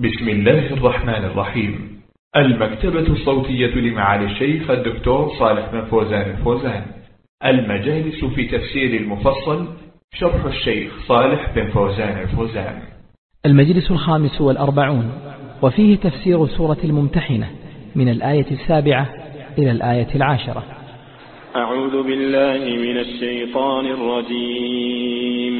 بسم الله الرحمن الرحيم. المكتبة الصوتية لمعالي الشيخ الدكتور صالح بن فوزان الفوزان. المجالس في تفسير المفصل شرح الشيخ صالح بن فوزان الفوزان. المجلس الخامس والأربعون وفيه تفسير سورة الممتحنة من الآية السابعة إلى الآية العاشرة. أعوذ بالله من الشيطان الرجيم.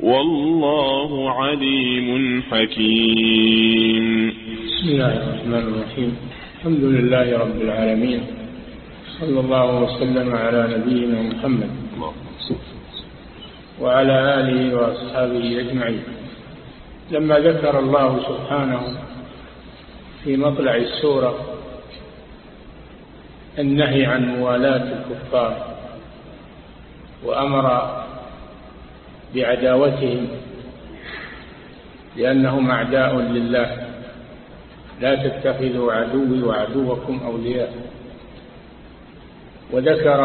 والله عليم حكيم. بسم الله الرحمن الرحيم. الحمد لله رب العالمين. صلى الله وسلم على نبينا محمد وعلى آله وأصحابه أجمعين. لما ذكر الله سبحانه في مطلع السورة النهي عن موالاة الكفار وأمر بعداوتهم لأنهم أعداء لله. لا تتخذوا عدوي وعدوكم أولياء. وذكر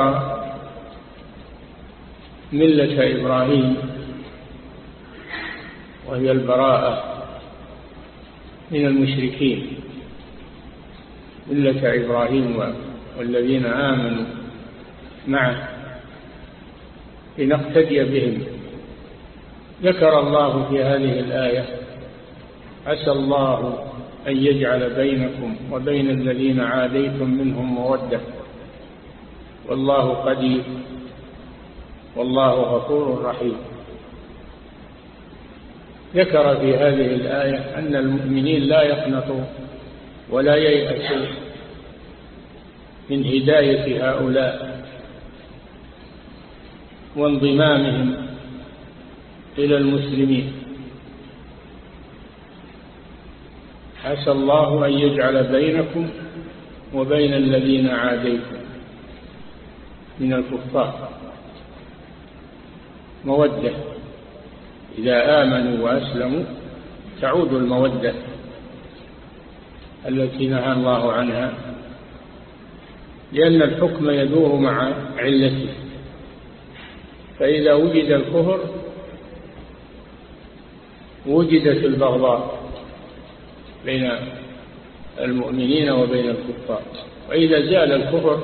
ملة إبراهيم وهي البراءة من المشركين. ملة إبراهيم والذين آمنوا معه لنقتدي بهم. ذكر الله في هذه الآية عسى الله أن يجعل بينكم وبين الذين عاديتم منهم مودة. والله قدير والله غفور رحيم. ذكر في هذه الآية أن المؤمنين لا يقنطوا ولا ييأسوا من هداية هؤلاء وانضمامهم إلى المسلمين. عسى الله أن يجعل بينكم وبين الذين عاديتم من الكفار مودة. إذا آمنوا وأسلموا تعود المودة التي نهى الله عنها لأن الحكم يدور مع علته. فإذا وجد الكفر وجدت البغضاء بين المؤمنين وبين الكفار. وإذا زال الكفر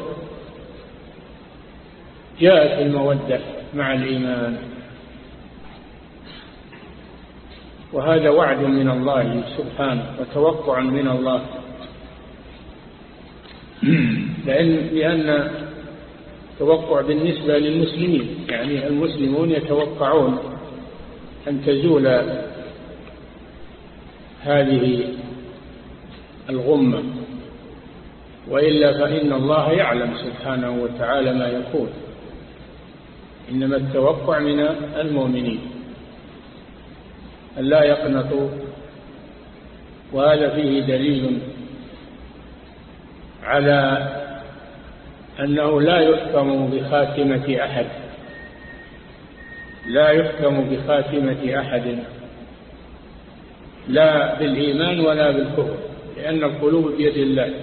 جاءت المودة مع الإيمان. وهذا وعد من الله سبحانه وتوقع من الله. لأن لأن توقع بالنسبة للمسلمين يعني المسلمون يتوقعون أن تزول هذه الغمة وإلا فإن الله يعلم سبحانه وتعالى ما يكون إنما التوقع من المؤمنين أن لا يقنطوا وهذا فيه دليل على أنه لا يحكم بخاتمة أحد لا يحكم بخاتمة أحد. لا بالإيمان ولا بالكفر لأن القلوب بيد الله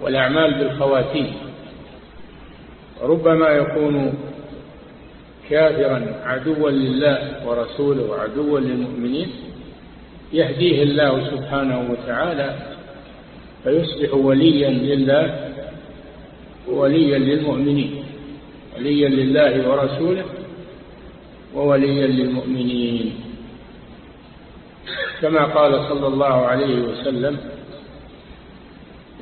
والأعمال بالخواتيم. ربما يكون كافرا عدوا لله ورسوله وعدوا للمؤمنين يهديه الله سبحانه وتعالى فيصبح وليا لله ووليا للمؤمنين وليا لله ورسوله ووليا للمؤمنين. كما قال صلى الله عليه وسلم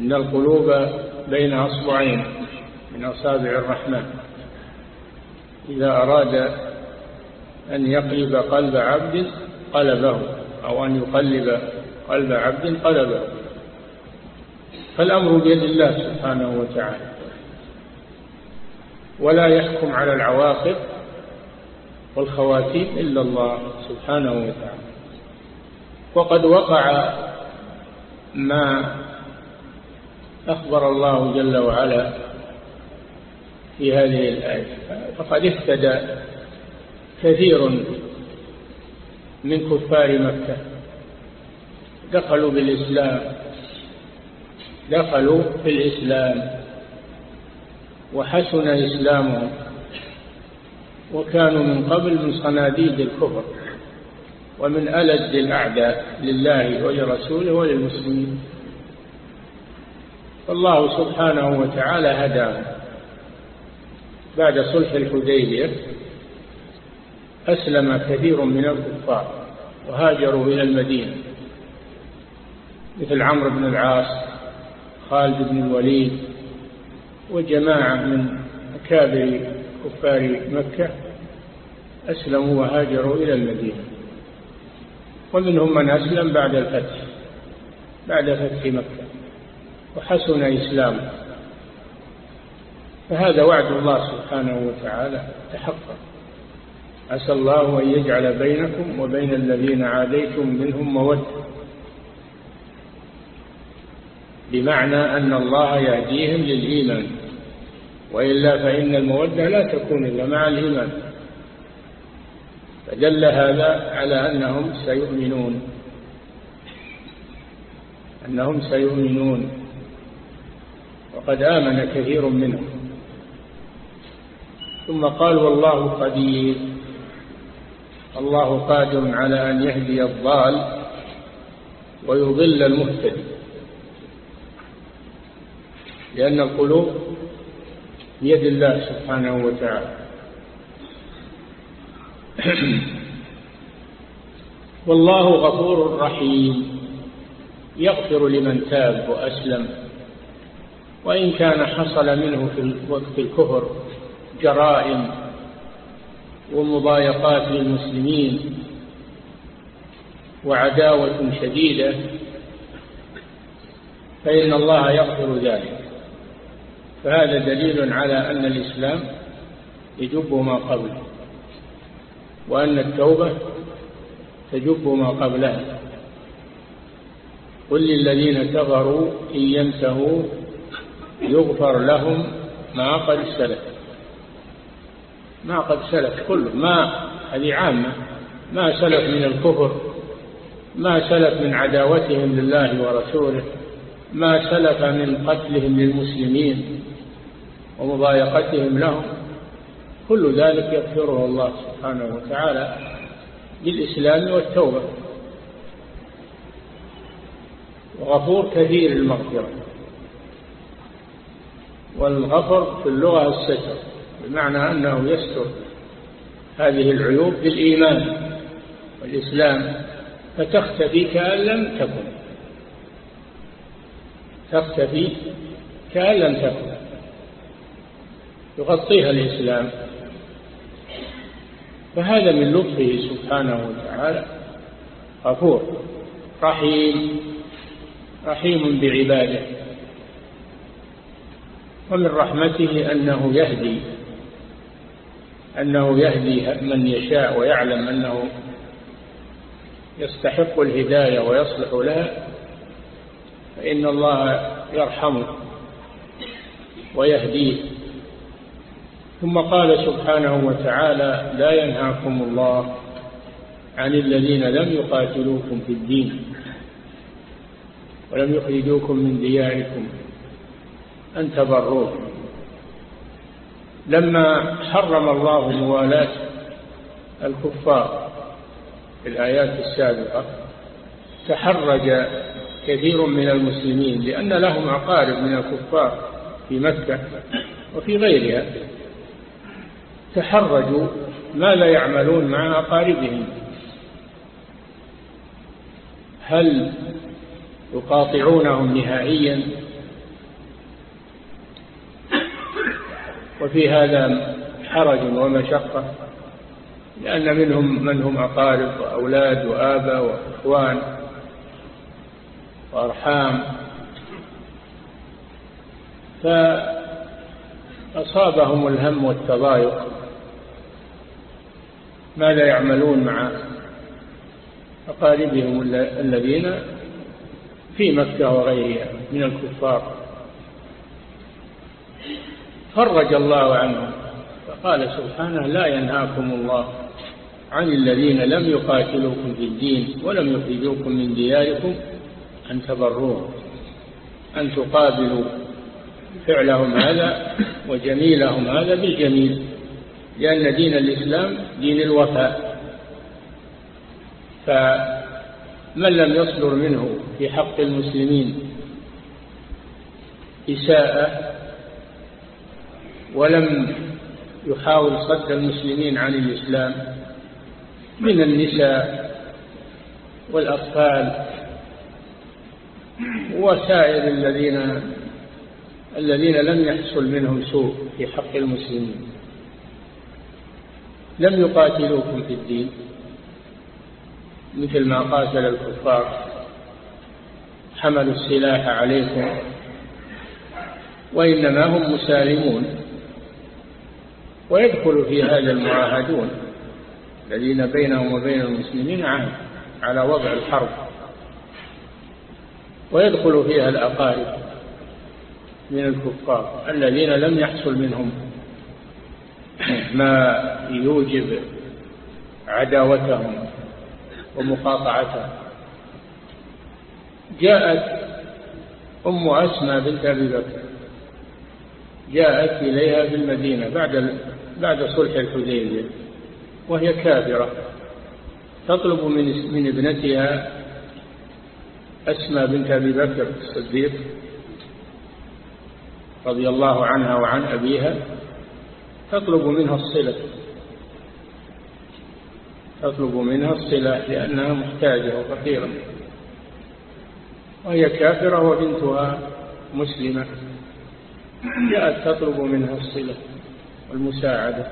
إن القلوب بين أصبعين من أصابع الرحمن. إذا أراد أن يقلب قلب عبد قلبه أو أن يقلب قلب عبد قلبه. فالأمر بيد الله سبحانه وتعالى. ولا يحكم على العواقب والخواتيم إلا الله سبحانه وتعالى. وقد وقع ما أخبر الله جل وعلا في هذه الآية. فقد اهتدى كثير من كفار مكة. دخلوا بالإسلام. دخلوا في الإسلام. وحسن إسلامهم. وكانوا من قبل من صناديد الكفر. ومن ألد الأعداء لله ولرسوله وللمسلمين. فالله سبحانه وتعالى هداهم بعد صلح الحديبية أسلم كثير من الكفار وهاجروا إلى المدينة مثل عمرو بن العاص خالد بن الوليد وجماعة من أكابر كفار مكة أسلموا وهاجروا إلى المدينة. ومنهم من أسلم بعد الفتح بعد فتح مكة وحسن إسلامه فهذا وعد الله سبحانه وتعالى تحقق. عسى الله أن يجعل بينكم وبين الذين عاديتم منهم مودة. بمعنى أن الله يهديهم للإيمان. وإلا فإن المودة لا تكون إلا مع الإيمان. فدل هذا على أنهم سيؤمنون. أنهم سيؤمنون. وقد آمن كثير منهم. ثم قال والله قدير. الله قادر على أن يهدي الضال ويضل المهتدي. لأن القلوب بيد الله سبحانه وتعالى. والله غفور رحيم. يغفر لمن تاب وأسلم. وإن كان حصل منه في وقت الكفر جرائم ومضايقات للمسلمين وعداوة شديدة فإن الله يغفر ذلك. فهذا دليل على أن الإسلام يجب ما قبله. وأن التوبة تجب ما قبلها. قل للذين كفروا إن ينتهوا يغفر لهم ما قد سلف. ما قد سلف كله ما هذه عامة. ما سلف من الكفر. ما سلف من عداوتهم لله ورسوله. ما سلف من قتلهم للمسلمين ومضايقتهم لهم. كل ذلك يغفره الله سبحانه وتعالى بالإسلام والتوبة. وغفور كثير المغفرة. والغفر في اللغة الستر بمعنى أنه يستر هذه العيوب بالإيمان والإسلام فتختفي كأن لم تكن. تختفي كأن لم تكن. يغطيها الإسلام. فهذا من لطفه سبحانه وتعالى. غفور. رحيم. رحيم بعباده. ومن رحمته أنه يهدي. أنه يهدي من يشاء ويعلم أنه يستحق الهداية ويصلح لها فإن الله يرحمه ويهديه. ثم قال سبحانه وتعالى لا ينهاكم الله عن الذين لم يقاتلوكم في الدين ولم يخرجوكم من دياركم أن تبروهم لما حرم الله موالاة الكفار في الآيات السابقة تحرج كثير من المسلمين لأن لهم أقارب من الكفار في مكة وفي غيرها. تحرجوا ما لا يعملون مع أقاربهم. هل يقاطعونهم نهائيا؟ وفي هذا حرج ومشقة لأن منهم من هم أقارب وأولاد وآباء وإخوان وأرحام. فأصابهم الهم والتضايق. ماذا يعملون مع أقاربهم الذين في مكة وغيرها من الكفار؟ فرج الله عنهم فقال سبحانه لا ينهاكم الله عن الذين لم يقاتلوكم في الدين ولم يخرجوكم من دياركم أن تبروهم أن تقابلوا فعلهم هذا وجميلهم هذا بالجميل. لأن دين الإسلام دين الوفاء. فمن لم يصدر منه في حق المسلمين إساءة ولم يحاول صد المسلمين عن الإسلام من النساء والأطفال وسائر الذين الذين لم يحصل منهم سوء في حق المسلمين. لم يقاتلوكم في الدين مثل ما قاتل الكفار. حملوا السلاح عليكم. وإنما هم مسالمون. ويدخل في هذا المعاهدون الذين بينهم وبين المسلمين عهد على وضع الحرب. ويدخل فيها الأقارب من الكفار الذين لم يحصل منهم ما يوجب عداوتهم ومقاطعتهم. جاءت أم أسمى بنت أبي بكر. جاءت إليها في المدينة بعد بعد صلح الحديبية وهي كافرة. تطلب من من ابنتها أسمى بنت أبي بكر الصديق رضي الله عنها وعن أبيها تطلب منها الصلة. تطلب منها الصلة لأنها محتاجة وفقيرة. وهي كافرة وبنتها مسلمة. جاءت تطلب منها الصلة والمساعدة.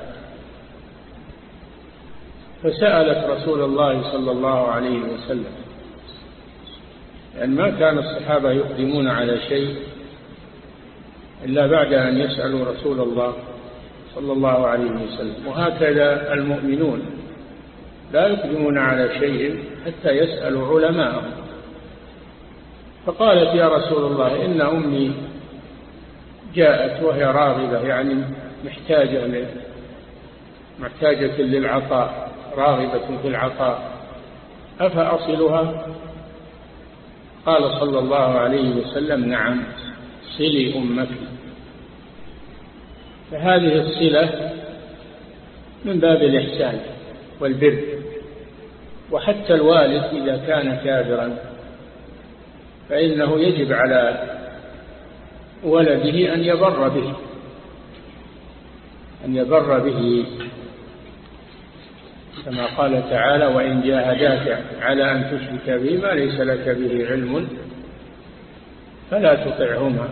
فسألت رسول الله صلى الله عليه وسلم لأن ما كان الصحابة يقدمون على شيء إلا بعد أن يسألوا رسول الله صلى الله عليه وسلم. وهكذا المؤمنون لا يقدمون على شيء حتى يسألوا علماءهم. فقالت يا رسول الله إن أمي جاءت وهي راغبة يعني محتاجة محتاجة للعطاء راغبة في العطاء. أفأصلها؟ قال صلى الله عليه وسلم نعم صلي أمك. فهذه الصلة من باب الإحسان والبر. وحتى الوالد إذا كان كافرا فإنه يجب على ولده أن يبر به أن يبر به. كما قال تعالى وإن جاهداك على أن تشرك به ما ليس لك به علم فلا تطعهما.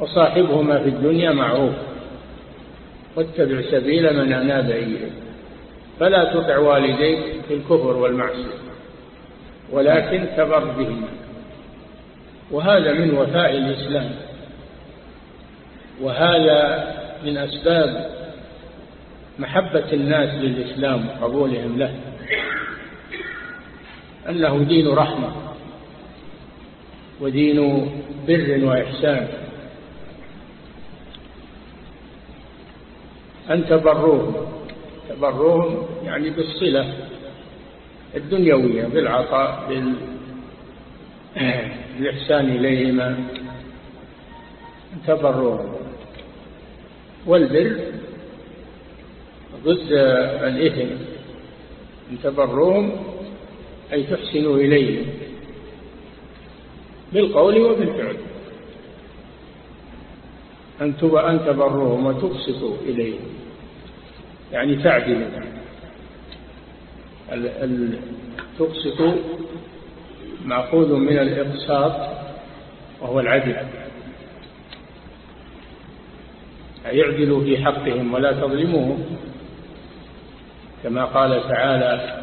وصاحبهما في الدنيا معروف. واتبع سبيل من أناب إليه فلا تطع والديك في الكفر والمعصية ولكن تبر بهما. وهذا من وفاء الإسلام. وهذا من أسباب محبة الناس للإسلام وقبولهم له. أنه دين رحمة ودين بر وإحسان. أن تبروهم تبروهم يعني بالصلة الدنيوية بالعطاء بالإحسان إليهما. تبروهم والبر ضد الإثم. أن تبروهم أي تحسنوا إليهم بالقول وبالفعل. أن تبروهم وتقسطوا إليهم يعني تعدلوا تقسطوا مأخوذ من الإقساط وهو العدل. يعدلوا في حقهم ولا تظلموهم كما قال تعالى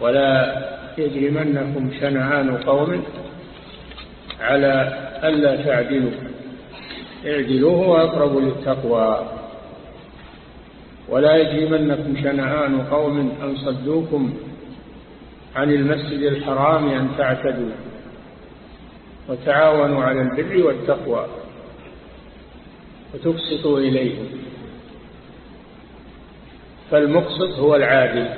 ولا يجرمنكم شنآن قوم على ألا تعدلوا. اعدلوا هو أقرب للتقوى. ولا يجرمنكم شنآن قوم أن صدوكم عن المسجد الحرام أن تعتدوا. وتعاونوا على البر والتقوى. وتقسطوا إليهم فالمقسط هو العادل.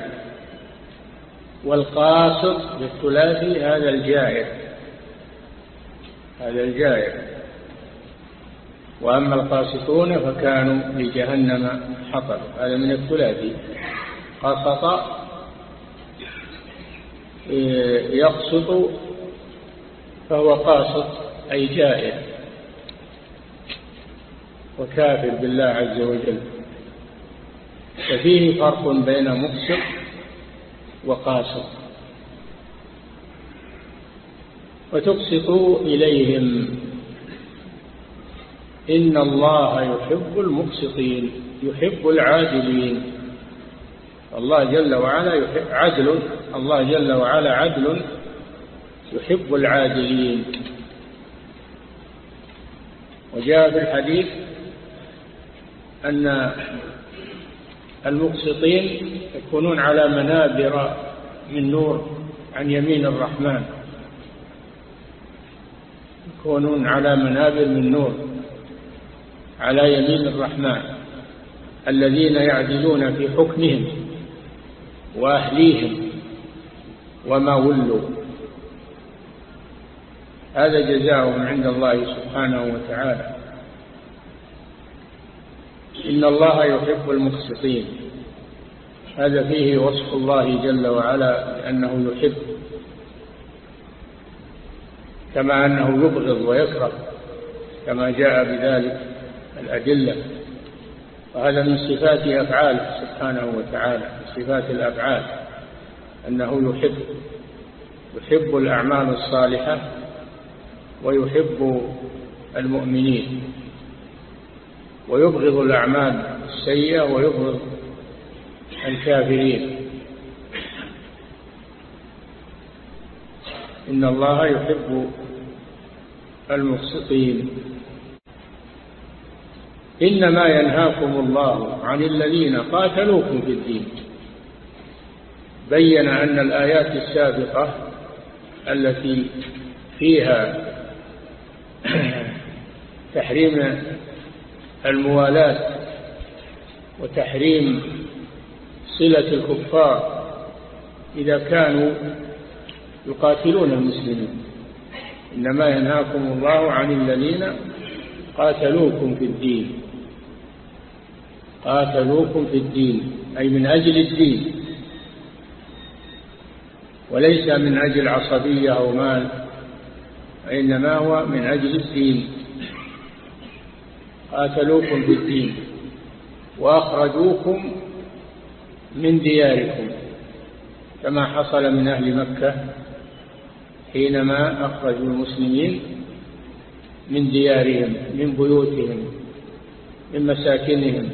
والقاسط بالثلاثي هذا الجائر. هذا الجائر. وأما القاسطون فكانوا لجهنم حطب. هذا من الثلاثي. قسط يقسط فهو قاسط أي جائر وكافر بالله عز وجل. ففيه فرق بين مقسط وقاسط. وتقسطوا إليهم إن الله يحب المقسطين يحب العادلين. الله جل وعلا يحب عدل الله جل وعلا عدل يحب العادلين. وجاء في الحديث أن المقسطين يكونون على منابر من نور عن يمين الرحمن. يكونون على منابر من نور. على يمين الرحمن الذين يعدلون في حكمهم وأهليهم وما ولوا. هذا جزاؤهم عند الله سبحانه وتعالى. إن الله يحب المقسطين هذا فيه وصف الله جل وعلا بأنه يحب كما أنه يبغض ويكره كما جاء بذلك. الأدلة وهذا من صفات أفعاله سبحانه وتعالى صفات الأفعال أنه يحب يحب الأعمال الصالحة ويحب المؤمنين ويبغض الأعمال السيئة ويبغض الكافرين. إن الله يحب المقسطين إنما ينهاكم الله عن الذين قاتلوكم في الدين. بين أن الآيات السابقة التي فيها تحريم الموالاة وتحريم صلة الكفار إذا كانوا يقاتلون المسلمين. إنما ينهاكم الله عن الذين قاتلوكم في الدين. قاتلوكم في الدين أي من أجل الدين. وليس من أجل عصبية أو مال وإنما هو من أجل الدين. قاتلوكم في الدين وأخرجوكم من دياركم كما حصل من أهل مكة حينما أخرجوا المسلمين من ديارهم من بيوتهم من مساكنهم.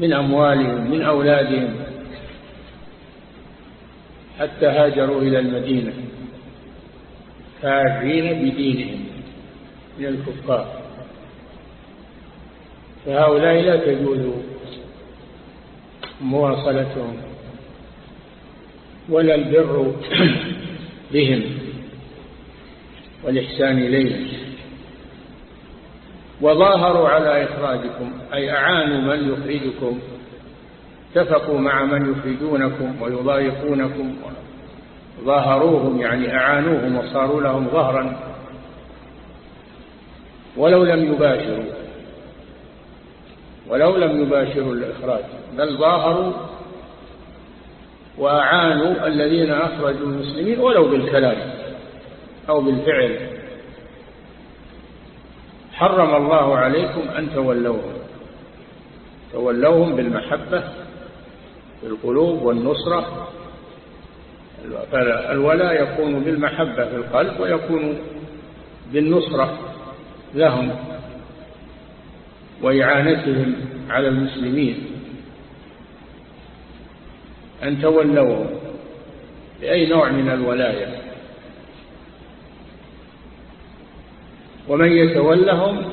من أموالهم من أولادهم حتى هاجروا إلى المدينة فارين بدينهم من الكفار. فهؤلاء لا تجوز مواصلتهم ولا البر بهم والإحسان إليهم. وظاهروا على إخراجكم أي أعانوا من يخرجكم اتفقوا مع من يخرجونكم ويضايقونكم ظاهروهم يعني أعانوهم وصاروا لهم ظهرا. ولو لم يباشروا ولو لم يباشروا الإخراج بل ظاهروا وأعانوا الذين أخرجوا المسلمين ولو بالكلام أو بالفعل. حرم الله عليكم أن تولوهم. تولوهم بالمحبة في القلوب والنصرة فالولاء يكون بالمحبة في القلب ويكون بالنصرة لهم وإعانتهم على المسلمين. أن تولوهم بأي نوع من الولاية؟ ومن يتولهم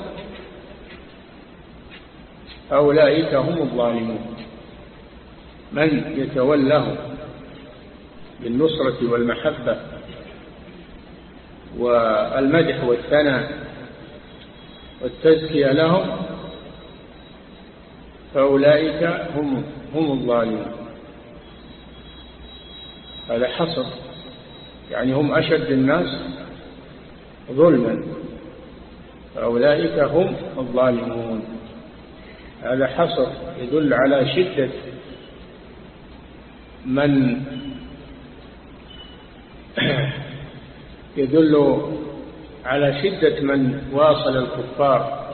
أولئك هم الظالمون. من يتولهم بالنصرة والمحبة والمدح والثناء والتزكية لهم فأولئك هم هم الظالمون. هذا حصر يعني هم أشد الناس ظلما. فأولئك هم الظالمون. هذا حصر يدل على شدة من يدل على شدة من واصل الكفار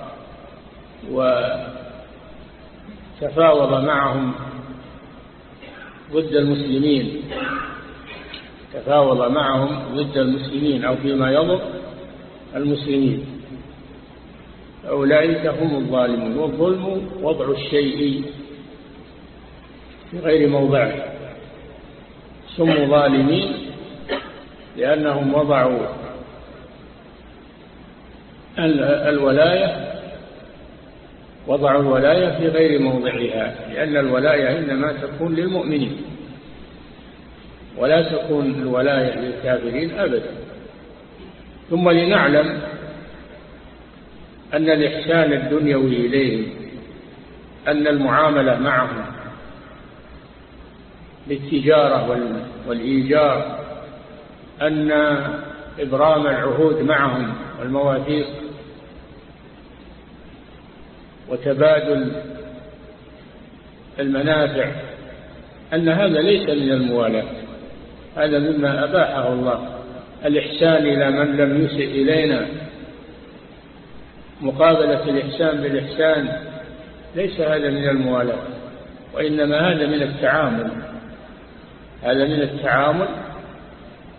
وتفاوض معهم ضد المسلمين. تفاوض معهم ضد المسلمين أو فيما يضر المسلمين. أولئك هم الظالمون والظلم وضع الشيء في غير موضعه. سموا ظالمين لأنهم وضعوا الولاية وضعوا الولاية في غير موضعها لأن الولاية إنما تكون للمؤمنين ولا تكون الولاية للكافرين أبدا. ثم لنعلم أن الإحسان الدنيوي إليهم أن المعاملة معهم للتجارة والإيجار أن إبرام العهود معهم والمواثيق وتبادل المنافع أن هذا ليس من الموالاة هذا مما أباحه الله الإحسان إلى من لم يسئ إلينا. مقابلة الإحسان بالإحسان ليس هذا من الموالاة وإنما هذا من التعامل. هذا من التعامل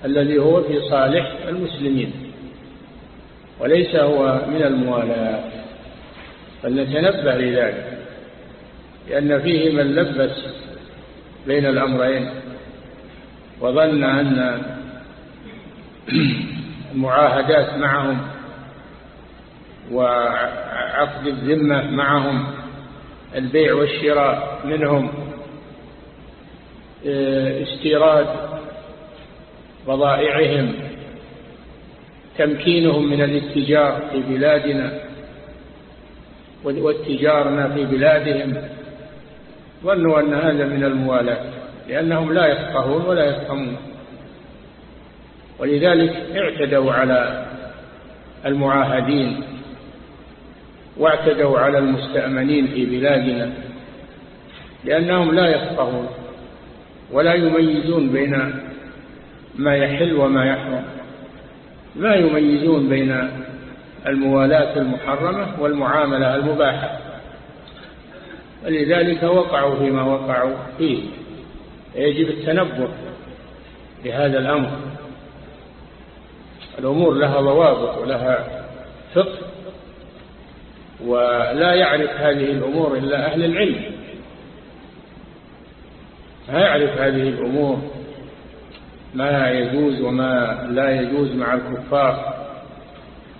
الذي هو في صالح المسلمين وليس هو من الموالاة. فلنتنبه لذلك لأن فيه من لبس بين الأمرين وظن أن المعاهدات معهم وعقد الذمة معهم البيع والشراء منهم آه، استيراد بضائعهم تمكينهم من الاتجار في بلادنا والتجارنا في بلادهم. ظنوا أن هذا من الموالاة لأنهم لا يفقهون ولا يفهمون. ولذلك اعتدوا على المعاهدين واعتدوا على المستأمنين في بلادنا لأنهم لا يفقهون ولا يميزون بين ما يحل وما يحرم لا يميزون بين الموالاة المحرمة والمعاملة المباحة. ولذلك وقعوا فيما وقعوا فيه. يجب التنبه لهذا الأمر. الأمور لها ضوابط ولها فقه. ولا يعرف هذه الأمور إلا أهل العلم. ما يعرف هذه الأمور. ما يجوز وما لا يجوز مع الكفار.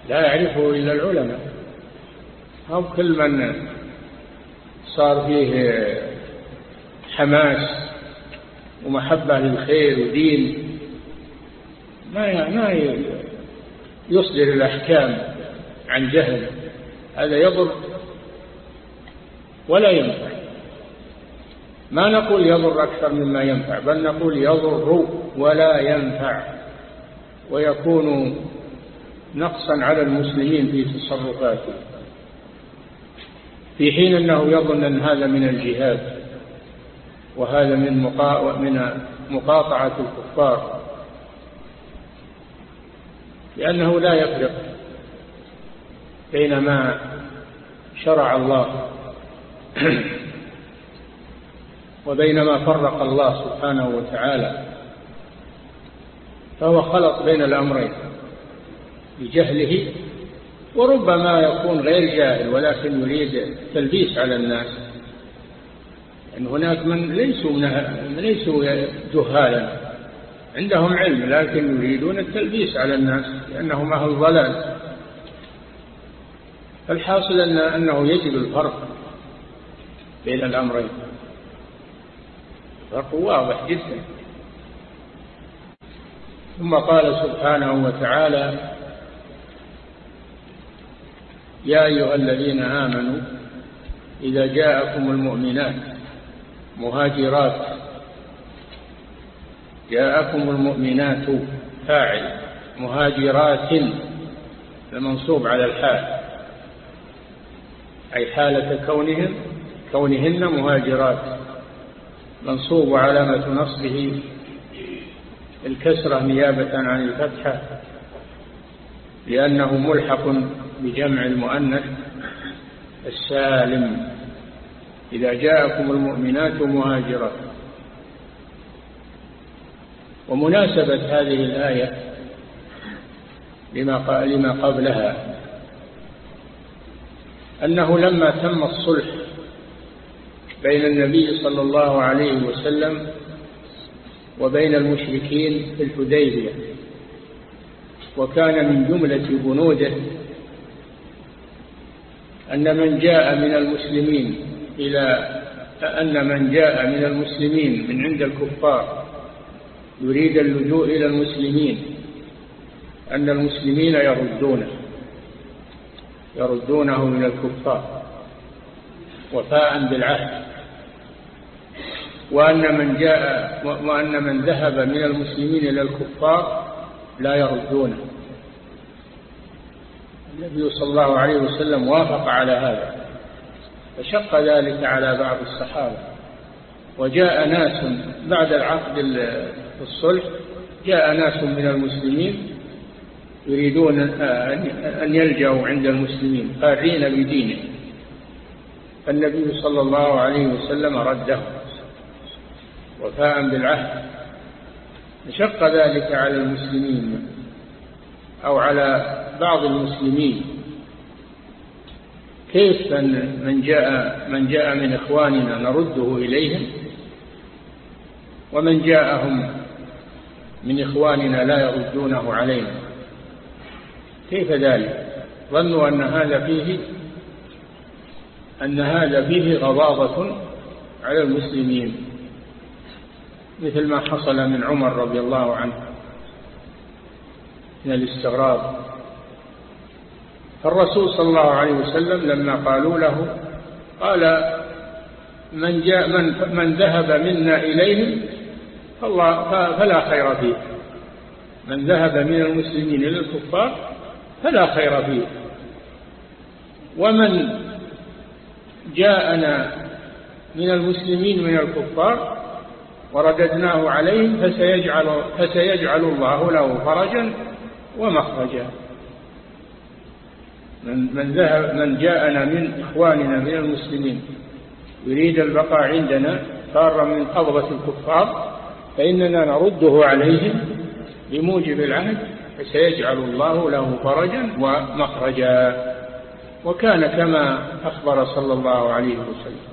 لا يعرفه إلا العلماء. هم كل من صار فيه حماس ومحبة للخير ودين. ما ما يصدر الأحكام عن جهل. هذا يضر ولا ينفع. ما نقول يضر أكثر مما ينفع بل نقول يضر ولا ينفع ويكون نقصا على المسلمين في تصرفاته في حين أنه يظن أن هذا من الجهاد وهذا من مقاطعة الكفار لأنه لا يفرق بين ما شرع الله. وبين ما فرق الله سبحانه وتعالى. فهو خلط بين الأمرين. بجهله وربما يكون غير جاهل ولكن يريد تلبيس على الناس. أن هناك من ليسوا, من ليسوا جهالا. عندهم علم لكن يريدون التلبيس على الناس لأنهم أهل ضلال. فالحاصل أن أنه يجب الفرق بين الأمرين. فرق واضح جدا. ثم قال سبحانه وتعالى يا أيها الذين آمنوا إذا جاءكم المؤمنات مهاجرات جاءكم المؤمنات فاعل مهاجرات المنصوب على الحال. أي حالة كونهم كونهن مهاجرات. منصوب وعلامة نصبه الكسرة نيابة عن الفتحة لأنه ملحق بجمع المؤنث السالم. إذا جاءكم المؤمنات مهاجرات. ومناسبة هذه الآية لما قبلها أنه لما تم الصلح بين النبي صلى الله عليه وسلم وبين المشركين في الحديبية وكان من جملة بنوده أن من جاء من المسلمين إلى أن من جاء من المسلمين من عند الكفار يريد اللجوء إلى المسلمين أن المسلمين يردونه. يردونه من الكفار وفاء بالعهد. وأن من جاء وأن من ذهب من المسلمين إلى الكفار لا يردونه. النبي صلى الله عليه وسلم وافق على هذا فشق ذلك على بعض الصحابة. وجاء ناس بعد العقد الصلح جاء ناس من المسلمين يريدون أن يلجأوا عند المسلمين قارين بدينه. فالنبي صلى الله عليه وسلم رده وفاء بالعهد. شق ذلك على المسلمين أو على بعض المسلمين. كيف من جاء من جاء من إخواننا نرده إليهم ومن جاءهم من إخواننا لا يردونه علينا؟ كيف ذلك؟ ظنوا أن هذا فيه أن هذا فيه غضاضة على المسلمين مثل ما حصل من عمر رضي الله عنه من الاستغراب. فالرسول صلى الله عليه وسلم لما قالوا له قال من جاء من من ذهب منا إليهم فلا خير فيه. من ذهب من المسلمين إلى الكفار فلا خير فيه. ومن جاءنا من المسلمين من الكفار ورددناه عليهم فسيجعل, فسيجعل الله له فرجا ومخرجا. من, من, ذهب من جاءنا من إخواننا من المسلمين يريد البقاء عندنا فارا من قبضة الكفار فإننا نرده عليهم بموجب العهد فسيجعل الله له فرجا ومخرجا. وكان كما أخبر صلى الله عليه وسلم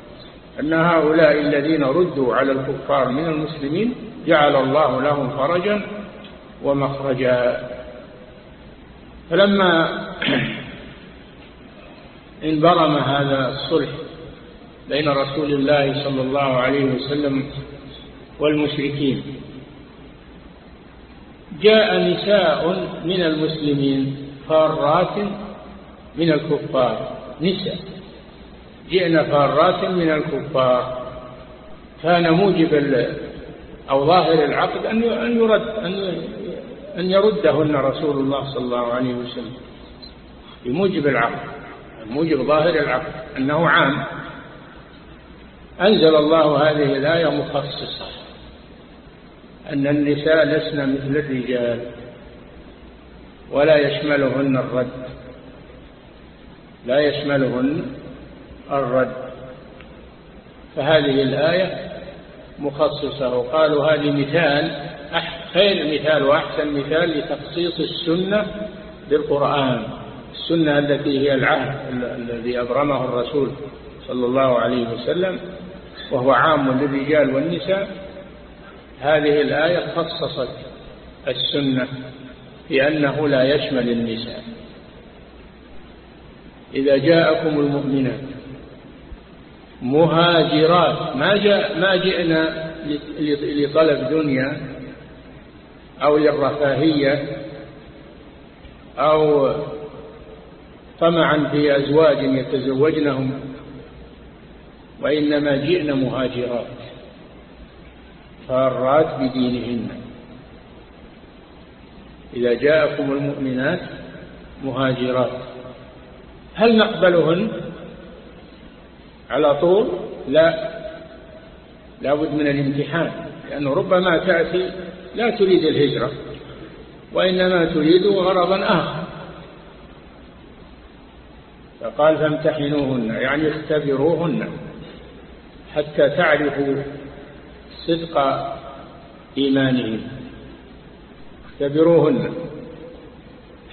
أن هؤلاء الذين ردوا على الكفار من المسلمين جعل الله لهم فرجا ومخرجا. فلما انبرم هذا الصلح بين رسول الله صلى الله عليه وسلم والمشركين جاء نساء من المسلمين فارات من الكفار. نساء. جئنا فارات من الكفار. كان موجب أو ظاهر العقد أن يرد أن يردهن رسول الله صلى الله عليه وسلم. بموجب العقد. موجب ظاهر العقد. أنه عام. أنزل الله هذه الآية مخصصة. أن النساء لسن مثل الرجال ولا يشملهن الرد لا يشملهن الرد. فهذه الآية مخصصة وقالوا هذه مثال خير مثال وأحسن مثال لتخصيص السنة بالقرآن. السنة التي هي العهد الذي أبرمه الرسول صلى الله عليه وسلم وهو عام للرجال والنساء. هذه الآية خصصت السنة بأنه لا يشمل النساء. إذا جاءكم المؤمنات مهاجرات ما جاء ما جئنا لطلب دنيا أو للرفاهية أو طمعا في أزواج يتزوجنهم وإنما جئنا مهاجرات. فارات بدينهن. إذا جاءكم المؤمنات مهاجرات هل نقبلهن؟ على طول؟ لا. لابد من الامتحان لأنه ربما تأتي لا تريد الهجرة وإنما تريد غرضا آخر. فقال فامتحنوهن يعني اختبروهن حتى تعرفوا صدق إيمانهم. اختبروهن.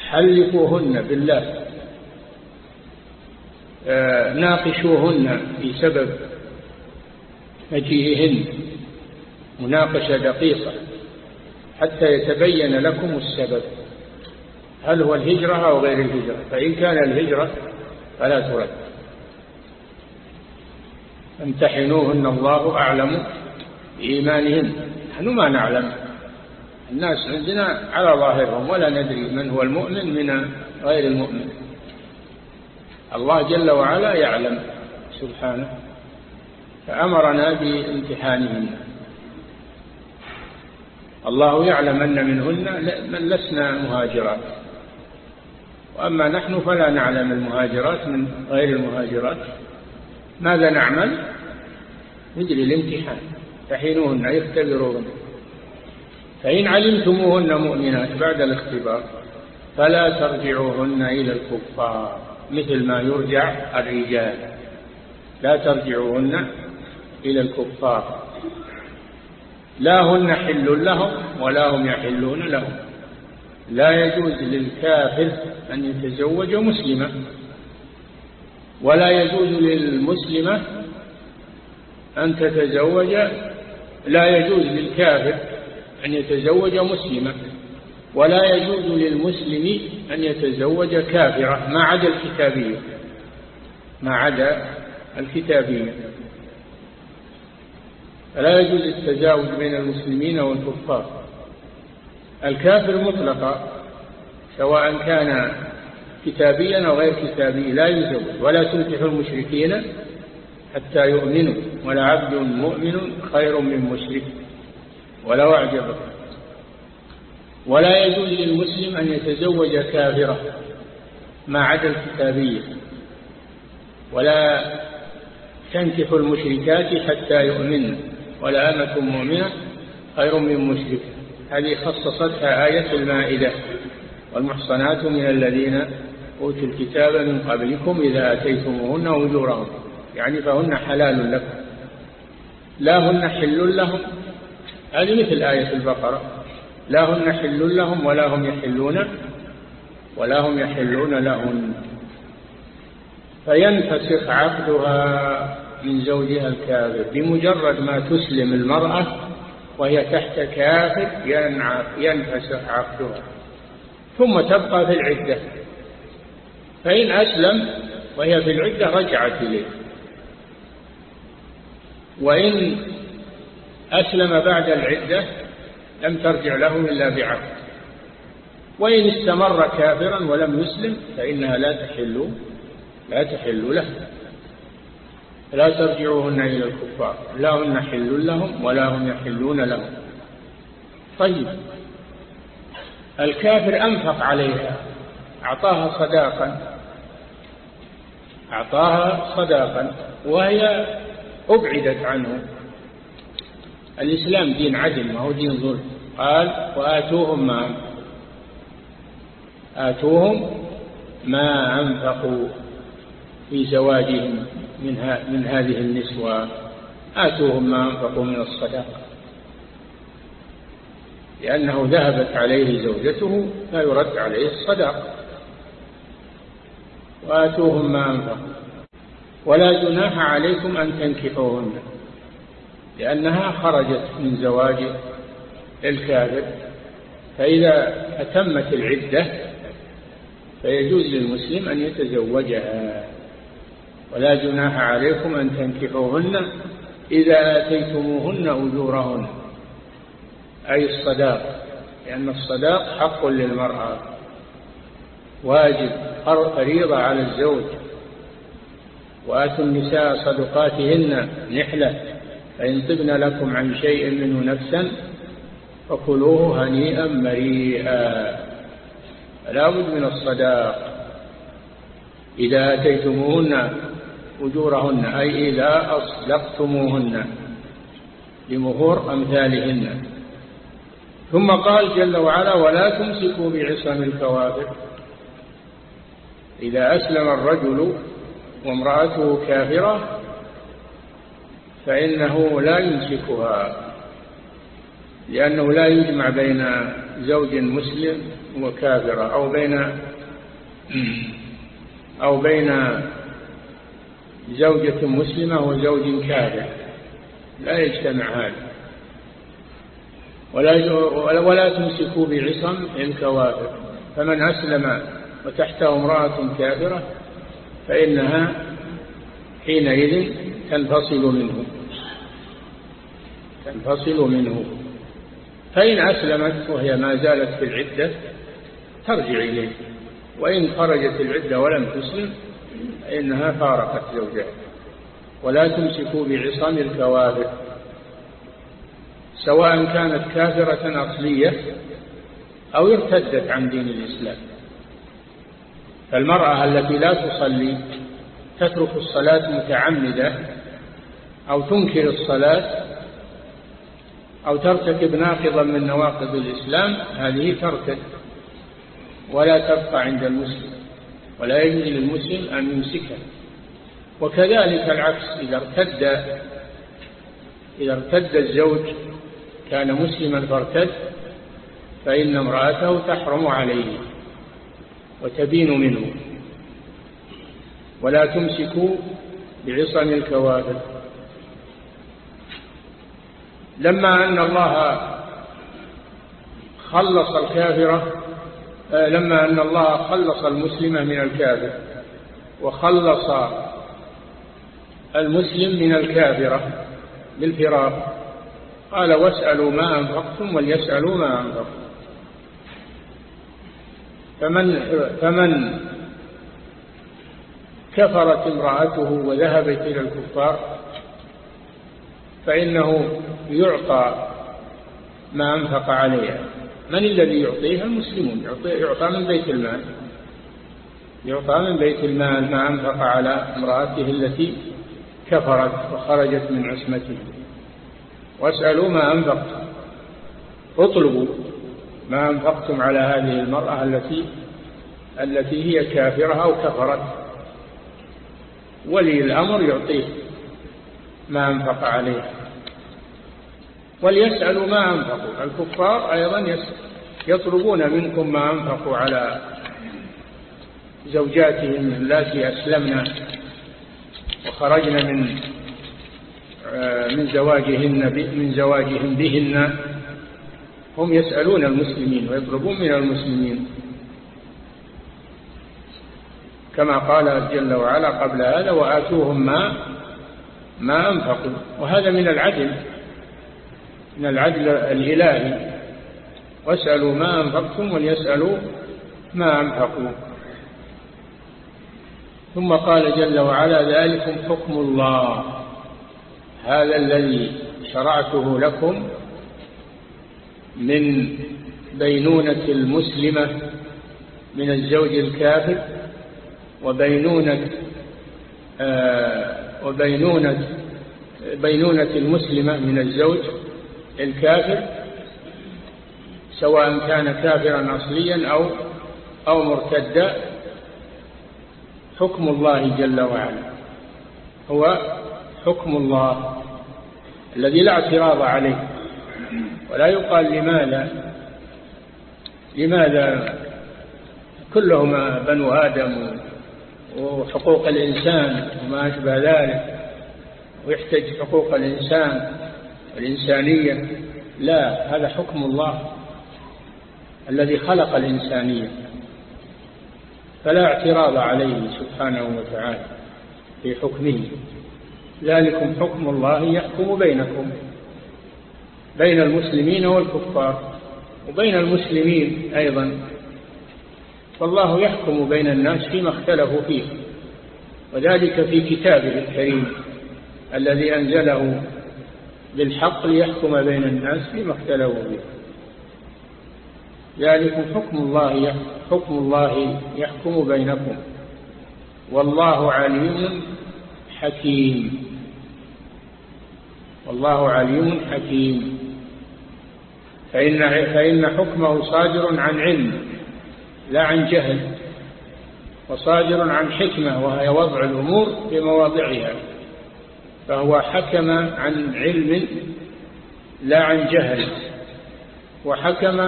حلفوهن بالله. آه، ناقشوهن في سبب مجيئهن مناقشة دقيقة حتى يتبين لكم السبب. هل هو الهجرة أو غير الهجرة؟ فإن كان الهجرة فلا ترد. امتحنوهن الله أعلم. بإيمانهن نحن ما نعلم. الناس عندنا على ظاهرهم ولا ندري من هو المؤمن من غير المؤمن. الله جل وعلا يعلم. سبحانه. فأمرنا بامتحانهن. الله يعلم أن منهن من لسنا مهاجرات. وأما نحن فلا نعلم المهاجرات من غير المهاجرات. ماذا نعمل؟ نجري الامتحان. تحينوهن يختبروهن فإن علمتموهن مؤمنات بعد الاختبار فلا ترجعوهن إلى الكفار مثل ما يرجع الرجال. لا ترجعوهن إلى الكفار. لا هن حل لهم ولا هم يحلون لهم. لا يجوز للكافر أن يتزوج مسلمة ولا يجوز للمسلمة أن تتزوج لا يجوز للكافر أن يتزوج مسلمة ولا يجوز للمسلم أن يتزوج كافرة ما عدا الكتابية. ما عدا الكتابية. فلا يجوز التزاوج بين المسلمين والكفار. الكافر مطلقا سواء كان كتابيا أو غير كتابي لا يزوج ولا تنكح المشركين حتى يؤمنوا. ولعبد مؤمن خير من مشرك ولو أعجبك. ولا يجوز للمسلم أن يتزوج كافرة ما عدا الكتابية ولا تنكحوا المشركات حتى يؤمن. ولا أمة مؤمنة خير من مشرك. هذه خصصتها آية المائدة. والمحصنات من الذين أوتوا الكتاب من قبلكم إذا أتيتموهن أجورهم يعني فهن حلال لكم. لا هن حل لهم. هذه مثل آية البقرة. لا هن حل لهم ولا هم يحلون ولا هم يحلون لهن. فينفسخ عقدها من زوجها الكافر بمجرد ما تسلم المرأة وهي تحت كافر ينفسخ عقدها. ثم تبقى في العدة. فإن أسلم وهي في العدة رجعت إليه. وإن أسلم بعد العدة لم ترجع له إلا بعقد وإن استمر كافرا ولم يسلم فإنها لا تحل لا تحل له. لا ترجعوهن إلى الكفار. لا هن حل لهم ولا هم يحلون لهم. طيب. الكافر أنفق عليها. أعطاها صداقا. أعطاها صداقا. وهي أبعدت عنه. الإسلام دين عدل ما هو دين ظلم. قال وآتوهم ما آتوهم ما أنفقوا في زواجهم من, من هذه النسوة. آتوهم ما أنفقوا من الصداقة لأنه ذهبت عليه زوجته فيرد عليه الصداقة وآتوهم ما أنفقوا. ولا جناح عليكم أن تنكحوهن لأنها خرجت من زواج الكافر. فإذا أتمت العدة فيجوز للمسلم أن يتزوجها. ولا جناح عليكم أن تنكحوهن إذا آتيتموهن أجورهن أي الصداق لأن الصداق حق للمرأة واجب فريضة على الزوج. وآتوا النساء صدقاتهن نحلة فإن طبن لكم عن شيء منه نفسا فكلوه هنيئا مريئا. لا بد من الصداق. إذا أتيتموهن أجورهن أي إذا أصدقتموهن لمهور أمثالهن. ثم قال جل وعلا ولا تمسكوا بعصم الكوافر. إذا أسلم الرجل وامرأته كافرة فإنه لا يمسكها لأنه لا يجمع بين زوج مسلم وكافرة أو بين أو بين زوجة مسلمة وزوج كافر. لا يجتمع هذا. ولا ولا تمسكوا بعصم الكوافر فمن أسلم وتحته امرأة كافرة فإنها حينئذ تنفصل منه. تنفصل منه. فإن أسلمت وهي ما زالت في العدة ترجع إليه. وإن خرجت العدة ولم تسلم فإنها فارقت زوجها. ولا تمسكوا بعصام الكوافر سواء كانت كافرة أصلية أو ارتدت عن دين الإسلام. فالمرأة التي لا تصلي تترك الصلاة متعمدة أو تنكر الصلاة أو ترتكب ناقضا من نواقض الإسلام هذه ترتد ولا تبقى عند المسلم ولا يجوز للمسلم أن يمسكها. وكذلك العكس إذا ارتد إذا ارتد الزوج كان مسلما فارتد فإن امرأته تحرم عليه. وتبين منه. ولا تمسكوا بعصم الكوافر لما أن الله خلص الكافرة آه، لما أن الله خلص المسلمة من الكافر وخلص المسلم من الكافرة بالفراق قال واسألوا ما أنفقتم وليسألوا ما أنفقتم. فمن, فمن كفرت امرأته وذهبت إلى الكفار فإنه يعطى ما أنفق عليها. من الذي يعطيها؟ المسلمون. يعطى من بيت المال. يعطى من بيت المال ما أنفق على امرأته التي كفرت وخرجت من عصمته. واسألوا ما أنفقتم. اطلبوا. ما أنفقتم على هذه المرأة التي التي هي كافرة أو كفرت. ولي الأمر يعطيه ما أنفق عليها وليسألوا ما أنفقوا. الكفار أيضا يطلبون منكم ما أنفقوا على زوجاتهم اللاتي أسلمنا وخرجنا من آه، من زواجهن من زواجهم بهن. هم يسألون المسلمين ويطلبون من المسلمين. كما قال جل وعلا قبل هذا وآتوهم ما ما أنفقوا. وهذا من العدل من العدل الإلهي. واسألوا ما أنفقتم وليسألوا ما أنفقوا. ثم قال جل وعلا ذلكم حكم الله هذا الذي شرعته لكم من بينونة المسلمة من الزوج الكافر وبينونة آه وبينونة بينونة المسلمة من الزوج الكافر سواء كان كافرا أصليا أو أو مرتدا. حكم الله جل وعلا هو حكم الله الذي لا اعتراض عليه. ولا يقال لماذا لماذا كلهما بنو آدم وحقوق الإنسان وما أشبه ذلك ويحتج حقوق الإنسان والإنسانية. لا هذا حكم الله الذي خلق الإنسانية. فلا اعتراض عليه سبحانه وتعالى في حكمه. ذلكم حكم الله يحكم بينكم. بين المسلمين والكفار وبين المسلمين أيضا. فالله يحكم بين الناس فيما اختلفوا فيه وذلك في كتابه الكريم الذي أنزله بالحق ليحكم بين الناس فيما اختلفوا فيه. ذلكم حكم الله حكم الله يحكم بينكم. والله عليم حكيم. والله عليم حكيم. فإن, فإن حكمه صادر عن علم لا عن جهل وصادر عن حكمة وهي وضع الأمور في مواضعها. فهو حكم عن علم لا عن جهل وحكم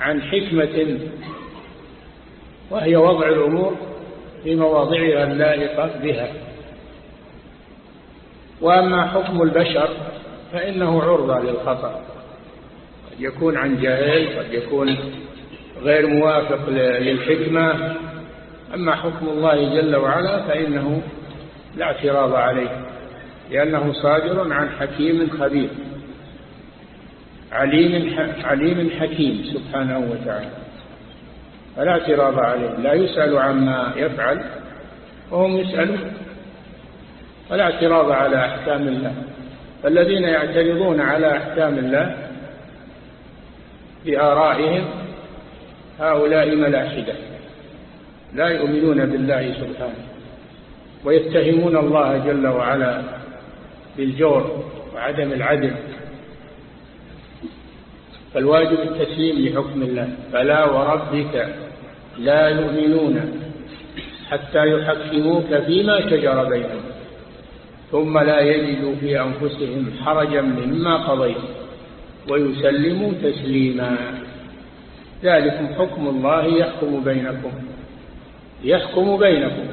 عن حكمة وهي وضع الأمور في مواضعها اللائقة بها. وأما حكم البشر فإنه عرضة للخطأ. قد يكون عن جهل قد يكون غير موافق للحكمة. أما حكم الله جل وعلا فإنه لا اعتراض عليه لأنه صادر عن حكيم خبير عليم عليم حكيم سبحانه وتعالى. فلا اعتراض عليه لا يسأل عما يفعل وهم يسألون. فلا اعتراض على أحكام الله. فالذين يعترضون على أحكام الله بآرائهم هؤلاء ملاحدة لا يؤمنون بالله سبحانه ويتهمون الله جل وعلا بالجور وعدم العدل. فالواجب التسليم لحكم الله. فلا وربك لا يؤمنون حتى يحكموك فيما شجر بينهم. ثم لا يجدوا في أنفسهم حرجا مما قضيت. ويسلموا تسليما. ذلكم حكم الله يحكم بينكم. يحكم بينكم.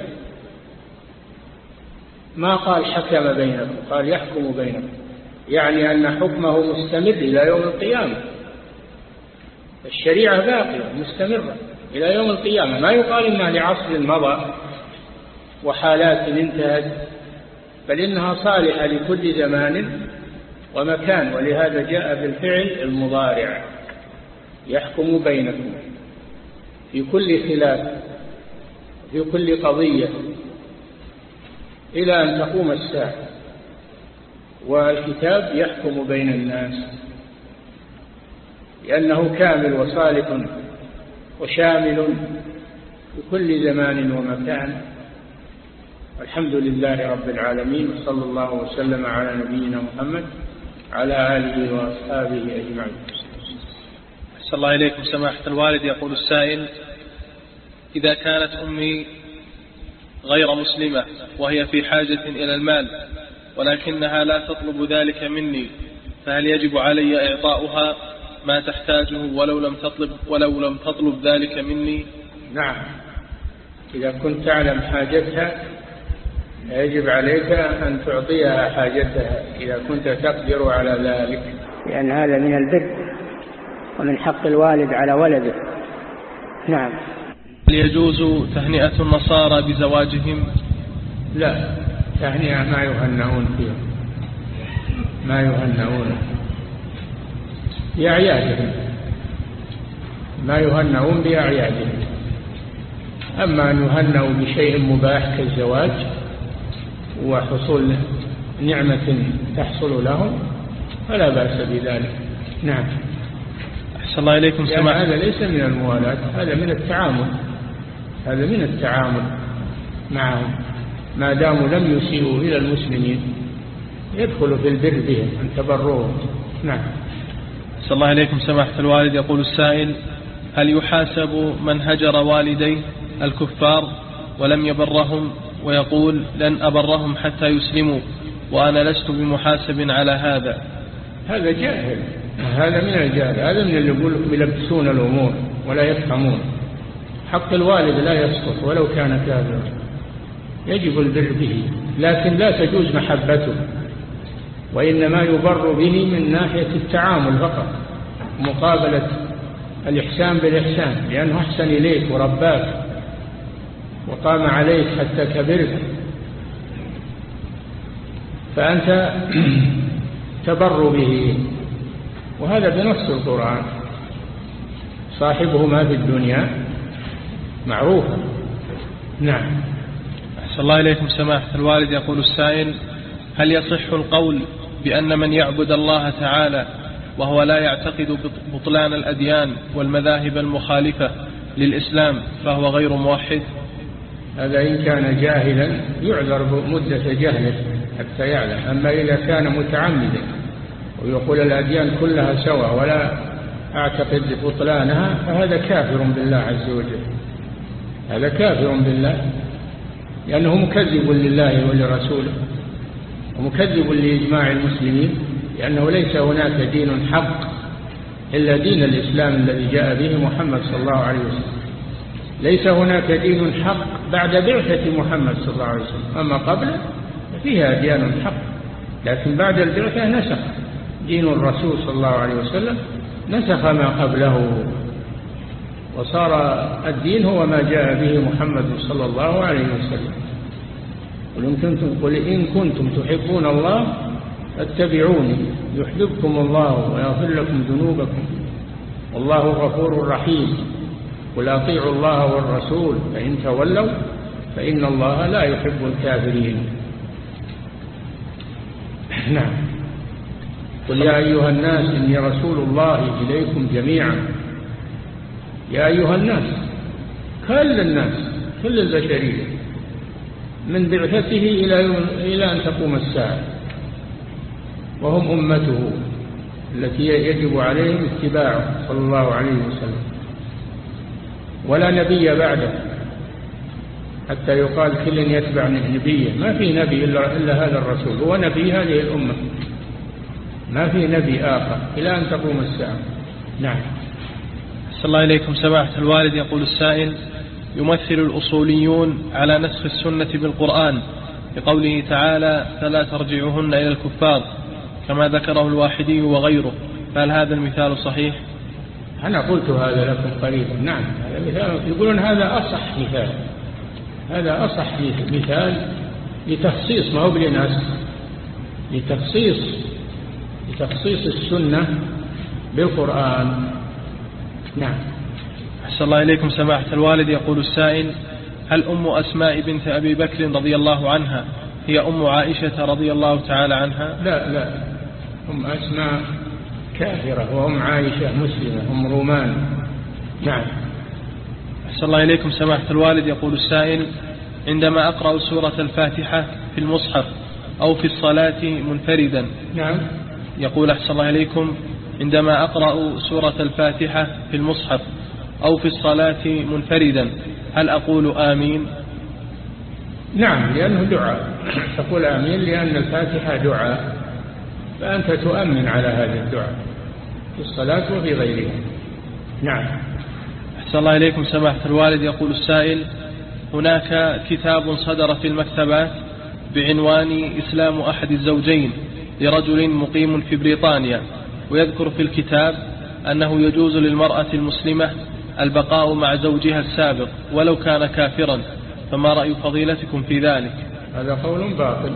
ما قال حكم بينكم؟ قال يحكم بينكم. يعني أن حكمه مستمر إلى يوم القيامة. الشريعة باقية مستمرة إلى يوم القيامة. ما يقال إنها لعصر مضى وحالات انتهت بل إنها صالحة لكل زمان ومكان ولهذا جاء بالفعل المضارع. يحكم بينكم. في كل خلاف في كل قضية. إلى أن تقوم الساعة. والكتاب يحكم بين الناس. لأنه كامل وصالح وشامل في كل زمان ومكان. الحمد لله رب العالمين وصلى الله وسلم على نبينا محمد على آله وأصحابه أجمعين. أحسن الله إليكم سماحة الوالد. يقول السائل إذا كانت أمي غير مسلمة وهي في حاجة إلى المال ولكنها لا تطلب ذلك مني فهل يجب علي إعطاؤها ما تحتاجه ولو لم تطلب ولو لم تطلب ذلك مني؟ نعم. إذا كنت تعلم حاجتها يجب عليك أن تعطيها حاجتها إذا كنت تقدر على ذلك. لأن هذا من البر ومن حق الوالد على ولده. نعم. هل يجوز تهنئة النصارى بزواجهم؟ لا تهنئة ما يهنئون فيها. ما يهنئون. بأعيادهم. ما يهنئون بأعيادهم. أما أن يهنئوا بشيء مباح كالزواج وحصول نعمة تحصل لهم فلا بأس بذلك. نعم. أحسن الله إليكم يعني سماحة. هذا ليس من الموالاة هذا من التعامل. هذا من التعامل معهم. ما داموا لم يسيئوا إلى المسلمين يدخل في البر بهم أن تبروهم. نعم. أحسن الله إليكم سماحة الوالد. يقول السائل هل يحاسب من هجر والديه الكفار ولم يبرهم؟ ويقول لن أبرهم حتى يسلموا وأنا لست بمحاسب على هذا. هذا جاهل. هذا من الجهل. هذا من اللي يقول يلبسون الأمور ولا يفهمون. حق الوالد لا يسقط ولو كان كافرا. يجب البر به لكن لا تجوز محبته وإنما يبر به من ناحية التعامل فقط مقابلة الإحسان بالإحسان لأنه أحسن إليك ورباك. وقام عليك حتى كبرت. فأنت تبر به. وهذا بنص القرآن. صاحبه ما في الدنيا معروف. نعم. أحسن الله إليكم سماحة الوالد. يقول السائل هل يصح القول بأن من يعبد الله تعالى وهو لا يعتقد بطلان الأديان والمذاهب المخالفة للإسلام فهو غير موحد؟ هذا إن كان جاهلا يعذر بمدة جهله حتى يعلم. أما إذا كان متعمدا ويقول الأديان كلها سواء ولا أعتقد بطلانها فهذا كافر بالله عز وجل. هذا كافر بالله لأنه مكذب لله ولرسوله ومكذب لإجماع المسلمين لأنه ليس هناك دين حق إلا دين الإسلام الذي جاء به محمد صلى الله عليه وسلم. ليس هناك دين حق بعد بعثة محمد صلى الله عليه وسلم. أما قبله فيها أديان حق لكن بعد البعثة نسخ دين الرسول صلى الله عليه وسلم نسخ ما قبله. وصار الدين هو ما جاء به محمد صلى الله عليه وسلم. قل إن كنتم, قل إن كنتم تحبون الله فاتبعوني. يحببكم الله ويغفر لكم ذنوبكم. والله غفور رحيم. قل أطيعوا الله والرسول فإن تولوا فإن الله لا يحب الكافرين. نعم. قل يا أيها الناس إني رسول الله إليكم جميعا. يا أيها الناس كل الناس كل البشرية من بعثته إلى, إلى أن تقوم الساعة. وهم أمته التي يجب عليهم اتباعه صلى الله عليه وسلم. ولا نبي بعده. حتى يقال كل يتبع نبيه ما في نبي إلا, إلا هذا الرسول. هو نبي هذه الأمة. ما في نبي آخر. إلى أن تقوم الساعة. نعم. صلى الله إليكم. سماحة الوالد يقول السائل يمثل الأصوليون على نسخ السنة بالقرآن. بقوله تعالى فلا ترجعهن إلى الكفار كما ذكره الواحدي وغيره. فهل هذا المثال صحيح؟ أنا قلت هذا لكم قريبا. نعم. مثال. يقولون هذا أصح مثال. هذا أصح مثال لتخصيص ما هو بلناس لتخصيص لتخصيص السنة بالقرآن. نعم. أحسن الله إليكم سماحة الوالد. يقول السائل هل أم أسماء بنت أبي بكر رضي الله عنها هي أم عائشة رضي الله تعالى عنها؟ لا لا. أم أسماء كافرة وأم عائشة مسلمة أم رومان. نعم. أحسن الله إليكم سماحة الوالد. يقول السائل عندما أقرأ سورة الفاتحة في المصحف أو في الصلاة منفردا. نعم. يقول أحسن الله إليكم عندما أقرأ سورة الفاتحة في المصحف أو في الصلاة منفردا هل أقول آمين؟ نعم لأنه دعاء. تقول آمين لأن الفاتحة دعاء فأنت تؤمن على هذا الدعاء في الصلاة وفي غيرها. نعم. أحسن الله إليكم سماحة الوالد. يقول السائل هناك كتاب صدر في المكتبات بعنوان إسلام أحد الزوجين لرجل مقيم في بريطانيا ويذكر في الكتاب أنه يجوز للمرأة المسلمة البقاء مع زوجها السابق ولو كان كافرا. فما رأي فضيلتكم في ذلك؟ هذا قول باطل.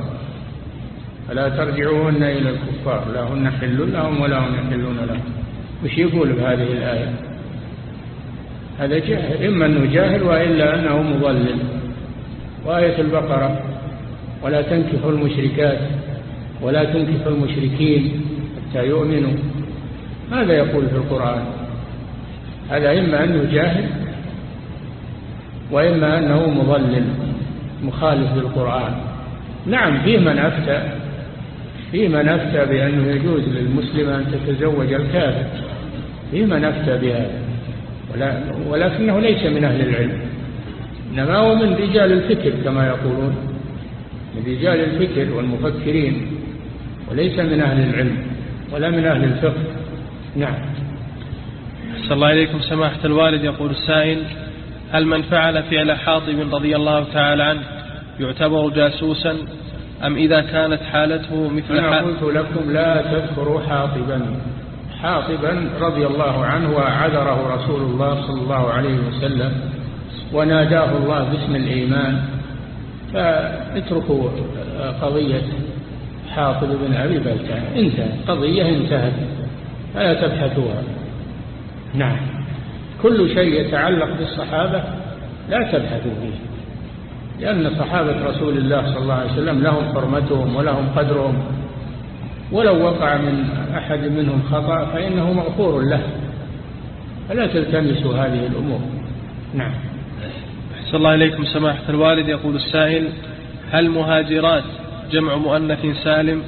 فلا ترجعوهن إلى الكفار؟ لا هن حل لهم ولا هم يحلون لهم. وش يقول بهذه الآية؟ هذا جاهل. إما أنه جاهل وإلا أنه مضلل. وآية البقرة ولا تنكحوا المشركات ولا تنكحوا المشركين حتى يؤمنوا. ماذا يقول في القرآن؟ هذا إما أنه جاهل وإما أنه مضلل مخالف للقرآن. نعم في من أفتى في من أفتى بأنه يجوز للمسلم أن تتزوج الكافر. في من أفتى بهذا. ولكنه ليس من أهل العلم. إنما هو من رجال الفكر كما يقولون. من رجال الفكر والمفكرين. وليس من أهل العلم ولا من أهل الفقه. نعم. صلى الله عليكم. سماحة الوالد يقول السائل هل من فعل فعل حاطب رضي الله تعالى عنه يعتبر جاسوسا؟ أم إذا كانت حالته مثل أنا قلت لكم لا تذكروا حاطبا. حاطبا رضي الله عنه وعذره رسول الله صلى الله عليه وسلم وناداه الله باسم الإيمان فاتركوا قضية حاطب بن أبي بلتان انتهت قضية انتهت. فلا تبحثوها. نعم. كل شيء يتعلق بالصحابة لا تبحثوا فيه. لأن صحابة رسول الله صلى الله عليه وسلم لهم حرمتهم ولهم قدرهم. ولو وقع من أحد منهم خطأ فإنه مغفور له. فلا تلتمسوا هذه الأمور؟ نعم. أحسن الله إليكم. سماحة الوالد يقول السائل هل مهاجرات جمع مؤنث سالم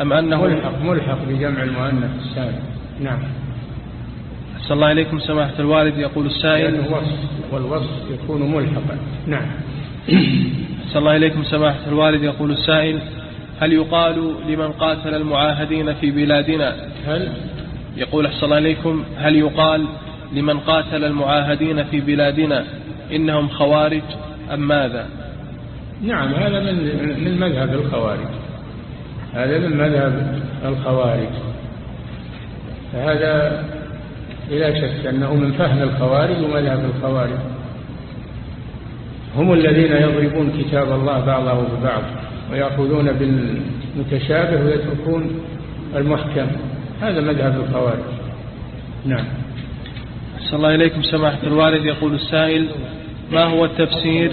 أم أنه ملحق ملحق بجمع المؤنث السالم. نعم. أحسن الله إليكم. سماحة الوالد يقول السائل الوصف والوصف يكون ملحقا. نعم. أحسن الله إليكم. سماحة الوالد يقول السائل هل يقال لمن قاتل المعاهدين في بلادنا؟ هل؟ يقول أحسن إليكم هل يقال لمن قاتل المعاهدين في بلادنا إنهم خوارج أم ماذا؟ نعم هذا من من مذهب الخوارج. هذا من مذهب الخوارج. فهذا بلا شك أنه من فهم الخوارج ومذهب الخوارج. هم الذين يضربون كتاب الله بعضه ببعض. ويأخذون بالمتشابه ويتركون المحكم. هذا مذهب الخوارج. نعم. أحسن الله إليكم سماحة الوالد. يقول السائل ما هو التفسير؟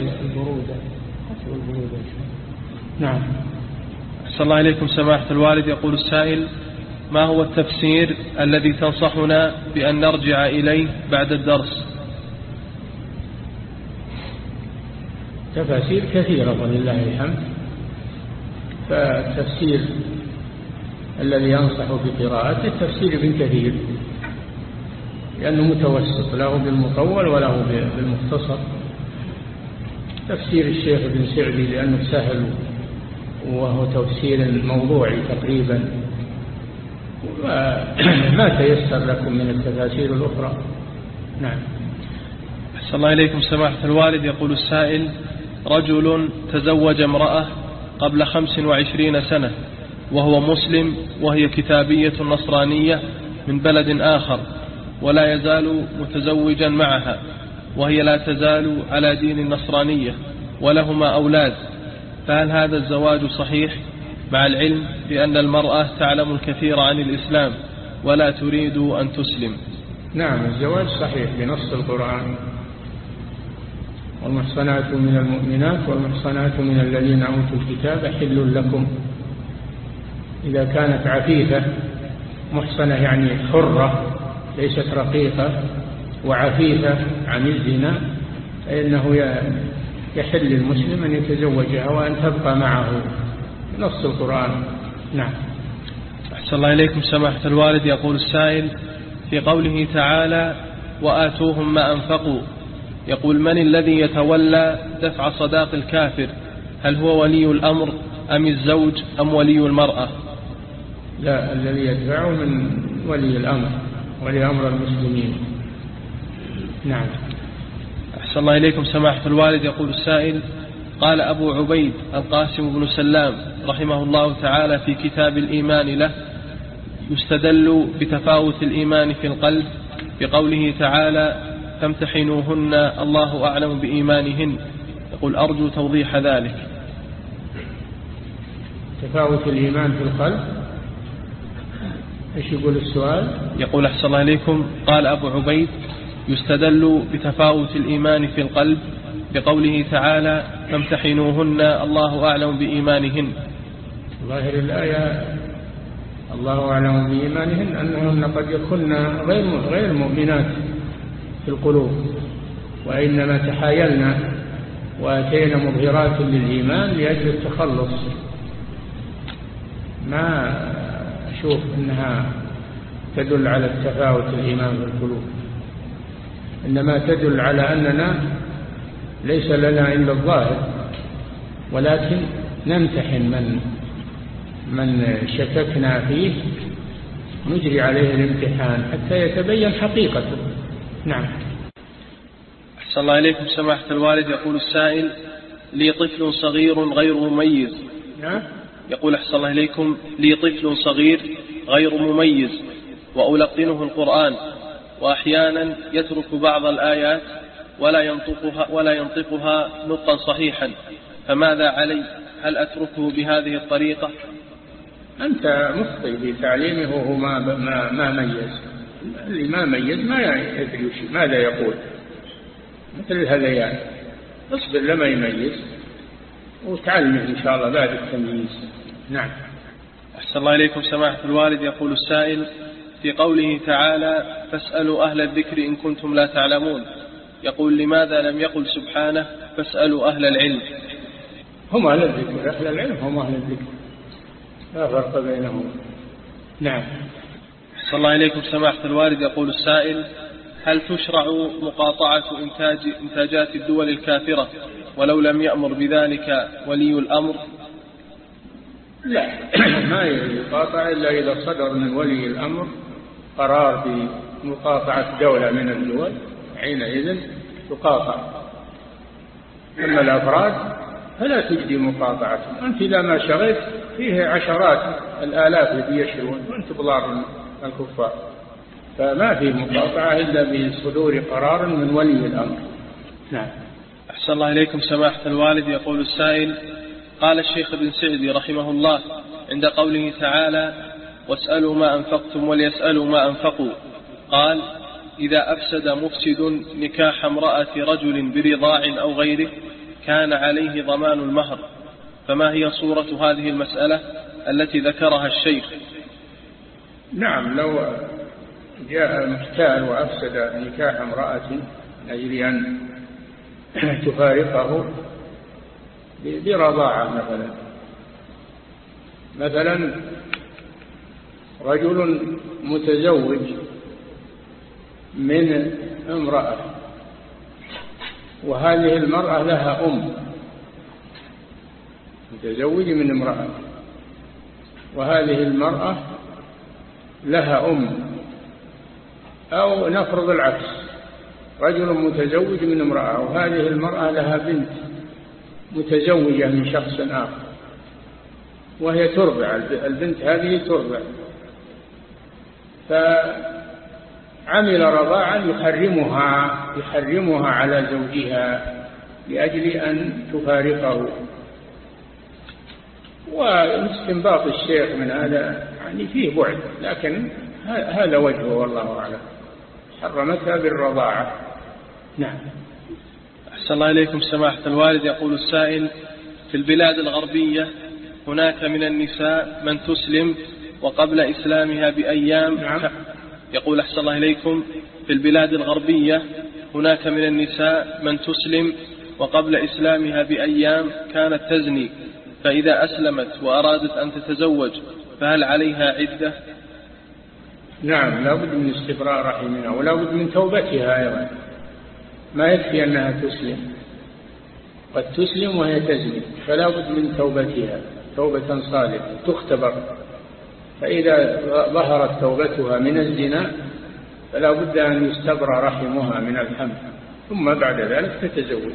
نعم. أحسن الله إليكم سماحة الوالد. يقول السائل ما هو التفسير الذي تنصحنا بأن نرجع إليه بعد الدرس؟ تفاسير كثيرة ولله الحمد. فالتفسير الذي ينصح بقراءته التفسير ابن كثير. لأنه متوسط له بالمطول وله بالمختصر. تفسير الشيخ ابن سعدي لأنه سهل وهو تفسير موضوعي تقريبا. ما تيسر لكم من التفاسير الأخرى؟ نعم. أحسن الله إليكم سماحة الوالد. يقول السائل رجل تزوج امرأة قبل خمس وعشرين سنة وهو مسلم وهي كتابية نصرانية من بلد آخر ولا يزال متزوجا معها وهي لا تزال على دين النصرانية ولهما أولاد. فهل هذا الزواج صحيح؟ مع العلم بأن المرأة تعلم الكثير عن الإسلام ولا تريد أن تسلم. نعم الزواج صحيح بنص القرآن والمحصنات من المؤمنات والمحصنات من الذين أوتوا الكتاب حل لكم. إذا كانت عفيفة محصنة يعني حرة ليست رقيقة وعفيفة عن الزنا فإنه يحل للمسلم أن يتزوجها وأن تبقى معه. نص القرآن. نعم. أحسن الله إليكم سماحة الوالد. يقول السائل في قوله تعالى وآتوهم ما أنفقوا. يقول من الذي يتولى دفع صداق الكافر؟ هل هو ولي الأمر أم الزوج أم ولي المرأة؟ لا الذي يدفعه من ولي الأمر ولي أمر المسلمين. نعم. أحسن الله إليكم. سماحة الوالد يقول السائل قال أبو عبيد القاسم بن سلام رحمه الله تعالى في كتاب الإيمان له يستدل بتفاوت الإيمان في القلب بقوله تعالى تمتحنوهن الله أعلم بإيمانهن. يقول أرجو توضيح ذلك. تفاوت الإيمان في القلب؟ إيش يقول السؤال؟ يقول أحسن الله إليكم. قال أبو عبيد يستدل بتفاوت الإيمان في القلب بقوله تعالى تمتحنوهن الله أعلم بإيمانهن. ظاهر الآية الله أعلم بإيمانهن أنهن قد يكون غير غير مؤمنات. في القلوب. وإنما تحايلنا وأتينا مظهرات للإيمان لأجل التخلص. ما أشوف أنها تدل على التفاوت الإيمان في القلوب إنما تدل على أننا ليس لنا إلا الظاهر ولكن نمتحن من من شككنا فيه. نجري عليه الامتحان حتى يتبين حقيقته. نعم. أحسن الله إليكم سماحة الوالد. يقول السائل لي طفل صغير غير مميز. نعم. يقول أحسن الله إليكم لي طفل صغير غير مميز. وألقنه القرآن وأحيانا يترك بعض الآيات ولا ينطقها, ولا ينطقها نطقا صحيحا. فماذا علي؟ هل أتركه بهذه الطريقة؟ أنت مخطئ في تعليمه وهو ما, ما, ما ميز. اللي ما ميز ما يدري ماذا يقول؟ مثل الهذيان. اصبر لما يميز وتعلمه إن شاء الله بعد التمييز. نعم. أحسن الله إليكم. سماحة الوالد يقول السائل في قوله تعالى فاسألوا أهل الذكر إن كنتم لا تعلمون يقول لماذا لم يقل سبحانه فاسألوا أهل العلم هم أهل الذكر أهل العلم هم أهل الذكر. لا فرق بينهم. نعم. صلى الله إليكم سماحة الوالد يقول السائل هل تشرع مقاطعة إنتاج إنتاجات الدول الكافرة ولو لم يأمر بذلك ولي الأمر؟ لا ما يقاطع إلا إذا صدر من ولي الأمر قرار بمقاطعة دولة من الدول حينئذ تقاطع. أما الأفراد فلا تجدي مقاطعتهم أنت إذا ما شريت فيه عشرات الآلاف الذي يشرون وأنت بضار الكفار. فما في مقاطعة إلا بصدور قرار من ولي الأمر. نعم. أحسن الله إليكم سماحة الوالد. يقول السائل قال الشيخ ابن سعدي رحمه الله عند قوله تعالى واسألوا ما أنفقتم وليسألوا ما أنفقوا. قال إذا أفسد مفسد نكاح امرأة رجل برضاع أو غيره كان عليه ضمان المهر. فما هي صورة هذه المسألة التي ذكرها الشيخ؟ نعم لو جاء محتال وأفسد نكاح امرأة أجل أن تفارقه برضاعة مثلا. مثلا رجل متزوج من امرأة وهذه المرأة لها أم متزوج من امرأة وهذه المرأة لها أم أو نفرض العكس. رجل متزوج من امرأة وهذه المرأة لها بنت متزوجة من شخص آخر وهي ترضع البنت هذه ترضع. فعمل رضاعا يحرمها يحرمها على زوجها لأجل أن تفارقه. واستنباط الشيخ من هذا يعني فيه بعد لكن هذا وجهه والله أعلم. حرمتها بالرضاعة نعم. أحسن الله إليكم سماحة الوالد. يقول السائل في البلاد الغربية هناك من النساء من تسلم وقبل إسلامها بأيام. نعم. يقول أحسن الله إليكم في البلاد الغربية هناك من النساء من تسلم وقبل إسلامها بأيام كانت تزني فإذا أسلمت وأرادت أن تتزوج فهل عليها عدة؟ نعم لا بد من استبراء رحمها ولا بد من توبتها أيضا. ما يكفي أنها تسلم. قد تسلم وهي تزني فلا بد من توبتها توبة صالحة تختبر. فإذا ظهرت توبتها من الزنا فلا بد أن يستبرى رحمها من الحمل ثم بعد ذلك تتزوج.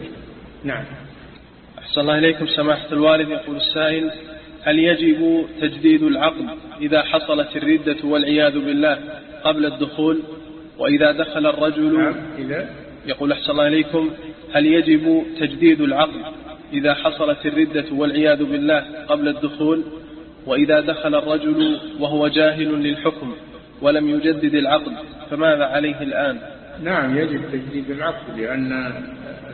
نعم. أحسن الله إليكم. سماحة الوالد يقول السائل هل يجب تجديد العقد إذا حصلت الردة والعياذ بالله قبل الدخول؟ وإذا دخل الرجل نعم إذا يقول أحسن الله إليكم هل يجب تجديد العقد إذا حصلت الردة والعياذ بالله قبل الدخول؟ وإذا دخل الرجل وهو جاهل للحكم ولم يجدد العقد فماذا عليه الآن؟ نعم يجب تجديد العقد لأن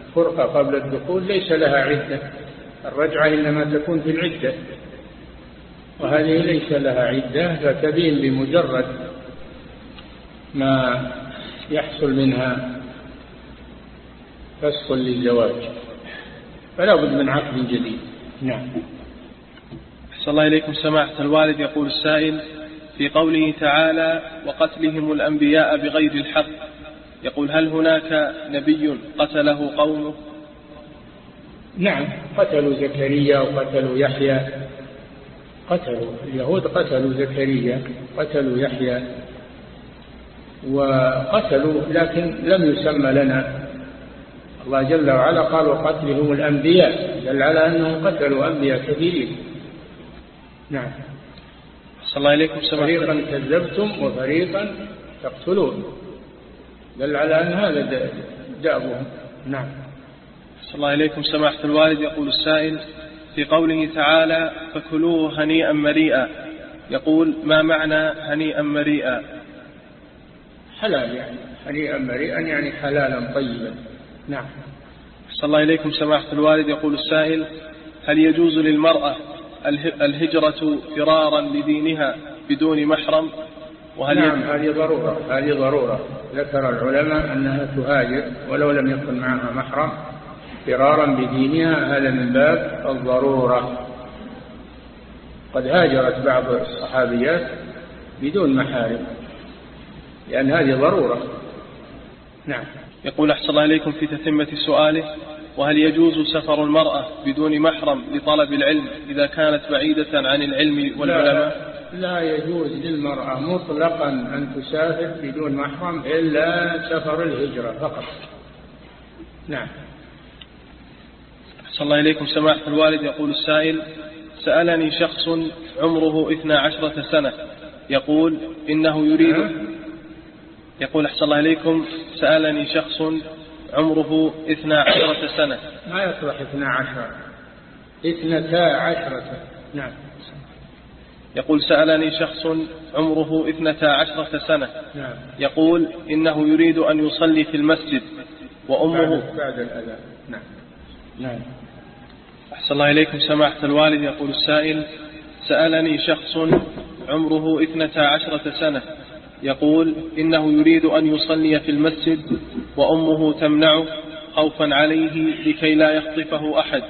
الفرقة قبل الدخول ليس لها عدة الرجعة إنما تكون في العدة. وهذه ليس لها عدة فتبين بمجرد ما يحصل منها فسق للزواج. فلا بد من عقد جديد. نعم. أحسن الله إليكم. سماحة الوالد يقول السائل في قوله تعالى وقتلهم الأنبياء بغير الحق. يقول هل هناك نبي قتله قومه؟ نعم قتلوا زكريا وقتلوا يحيى. قتلوا اليهود قتلوا زكريا قتلوا يحيى وقتلوا لكن لم يسمى لنا. الله جل وعلا قال وقتلهم الأنبياء. دل على أنهم قتلوا أنبياء كثيرين. نعم. صلى الله سماحة. فريقا كذبتم وفريقا تقتلون. دل على أن هذا دأبهم نعم. صلى الله إليكم سماحة الوالد يقول السائل في قوله تعالى فكلوه هنيئا مريئا يقول ما معنى هنيئا مريئا حلال يعني. هنيئا مريئا يعني حلالا طيبا. نعم. صلى الله إليكم سماحة الوالد. يقول السائل هل يجوز للمرأة الهجرة فرارا لدينها بدون محرم؟ وهل نعم هذه ضرورة هذه ضرورة. ذكر العلماء أنها تهاجر ولو لم يكن معها محرم. فرارا بدينها هذا من باب الضرورة. قد هاجرت بعض الصحابيات بدون محارم لأن هذه ضرورة. نعم. يقول أحسن الله إليكم في تتمة سؤاله وهل يجوز سفر المرأة بدون محرم لطلب العلم إذا كانت بعيدة عن العلم والعلماء؟ لا, لا يجوز للمرأة مطلقا أن تسافر بدون محرم إلا سفر الهجرة فقط. نعم. أحسن الله إليكم سماحة الوالد يقول السائل سألني شخص عمره إثنى عشرة سنة يقول إنه يريد يقول أحسن الله إليكم سألني شخص عمره إثنى عشرة سنة. ما يصلح إثنى عشرة إثنتا عشرة. نعم. يقول سألني شخص عمره إثنتا عشرة سنة نعم. يقول إنه يريد أن يصلي في المسجد وأمه بعد, بعد الأذان. نعم. نعم. أحسن الله إليكم. سماحة الوالد يقول السائل سألني شخص عمره إثنتا عشرة سنة يقول إنه يريد أن يصلي في المسجد وأمه تمنعه خوفا عليه لكي لا يخطفه أحد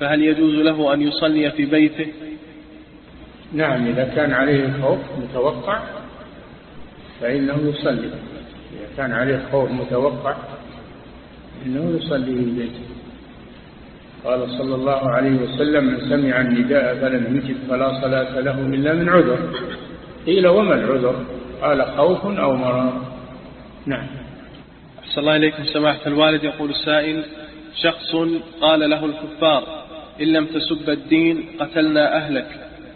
فهل يجوز له أن يصلي في بيته؟ نعم إذا كان عليه خوف متوقع فإنه يصلي إذا كان عليه خوف متوقع إنه يصلي في بيته. قال صلى الله عليه وسلم من سمع النداء فلم يجب فلا صلاة له إلا من عذر. قيل وما العذر؟ قال خوف أو مرض. نعم. أحسن الله إليكم. سماحة الوالد يقول السائل شخص قال له الكفار إن لم تسب الدين قتلنا أهلك